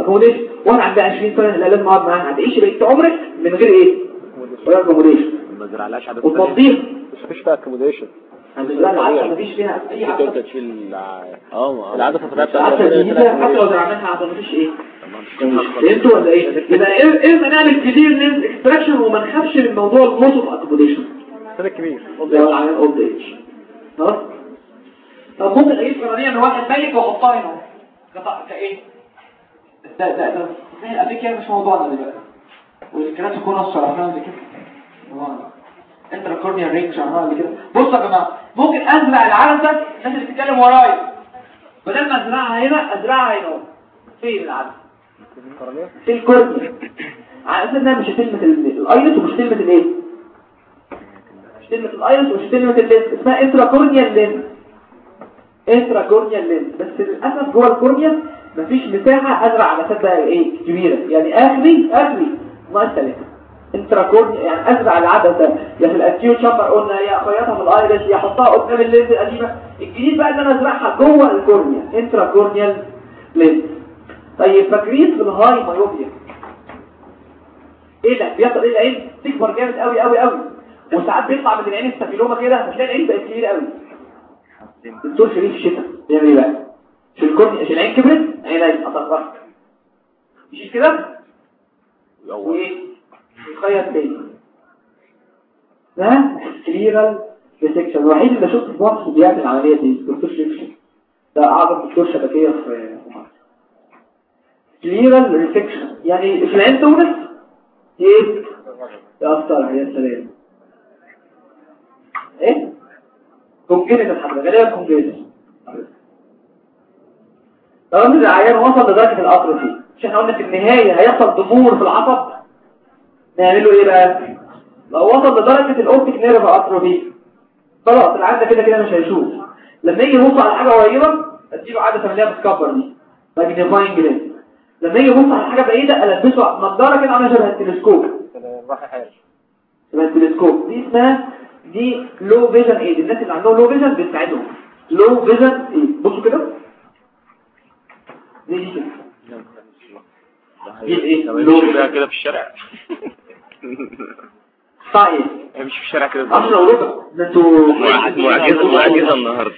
اكوموديشن واحد عنده 20 سنة لا لازم اقعد معاه هتعيش بقيت عمرك من غير إيه؟ ولا اكوموديشن ما زرعلهاش عدد وتنظيف مش مفيش فيها اكوموديشن لا مفيش. فيها أي انت حاجة تشيل آه العدسه العدسه الجديده حتى لو زرعناها عشان مفيش إيه؟ فهمتوا ولا إيه؟ يبقى إيه إيه نعمل كتير نيز اكستراكشن وما نخافش من موضوع اللوس اوف اكوموديشن سنة كبير ما اولد ايج خلاص؟ طب ممكن أجيب قرنيه من واحد ميت واحطها هنا. قطع كإيه؟ ده ده ده زي الافريكا مش موضوعنا دلوقتي. والكلام تكون شرحناها قبل كده. أنت الكورنيا رينج شرحناها قبل كده. بصوا يا جماعة ممكن أزرع العدسه الناس اللي بتتكلم ورايا. بدل ما أزرعها هنا أزرعها هنا فين العدسه في ال cornea على أساس إنها مش هتلمس ال iris ومش هتلمس الايه مش تلمس ال iris ومش تلمس ال lens اسمها intracorneal lens intracorneal lens بس للأسف جوه ال cornea مفيش مساحة أزرع عدسات بقى إيه؟ كبيرة. يعني آخري آخري. ناقص ثلاثة intracorneal يعني أزرع العدسه يا في ال anterior chamber قلنا يا اخيطها في ال iris يا احطها قدام ال lens القديمة. الجديد بقى ان أنا أزرعها جوه ال cornea intracorneal lens طيب فاكرين في ال high myopia. إيه ده؟ بيحصل إيه العين تكبر جامد قوي قوي قوي وساعات بيطلع من العين ال staphyloma كده هتلاقي العين بقت كبيرة قوي الدكتور شريف الشتاء يعمل إيه بقى؟ مش ال cornea مش العين كبرت عينها اصغرت مش كده وإيه؟ تاني. ده scleral resection الوحيد اللي شفته في مصر بيعمل العملية دي الدكتور شريف الشتاء. ده أعظم دكتور شبكية في مصر. كليرال ريسكشن يعني في العين تونس إيه؟ يأثر يا سلام. إيه؟ كونجنت الحمد غالبا كونجنت طالما العيان وصل لدرجة الاتروفي مش إحنا قلنا في النهاية هيحصل ضمور في العصب؟ نعمله إيه بقى؟ لو وصل لدرجة الأوبتيك نيرف اتروفي خلاص العيان ده كده كده مش هيشوف. لما يجي يبص على حاجة قريبة أديله عدسة ثانيه بتكبر دي magnifying lens لما يجي يبص على حاجة بعيدة ألبسه نظارة كده عاملة شبه التلسكوب. شبه التلسكوب. دي اسمها دي low vision aid الناس اللي عندهم low vision بتساعدهم low vision aid بصوا كده. دي دي كده دي إيه؟ لو بقى كده في الشارع؟ هي مش في الشارع كده؟ 10 وربع ده أنتوا معجزة معجزة النهارده.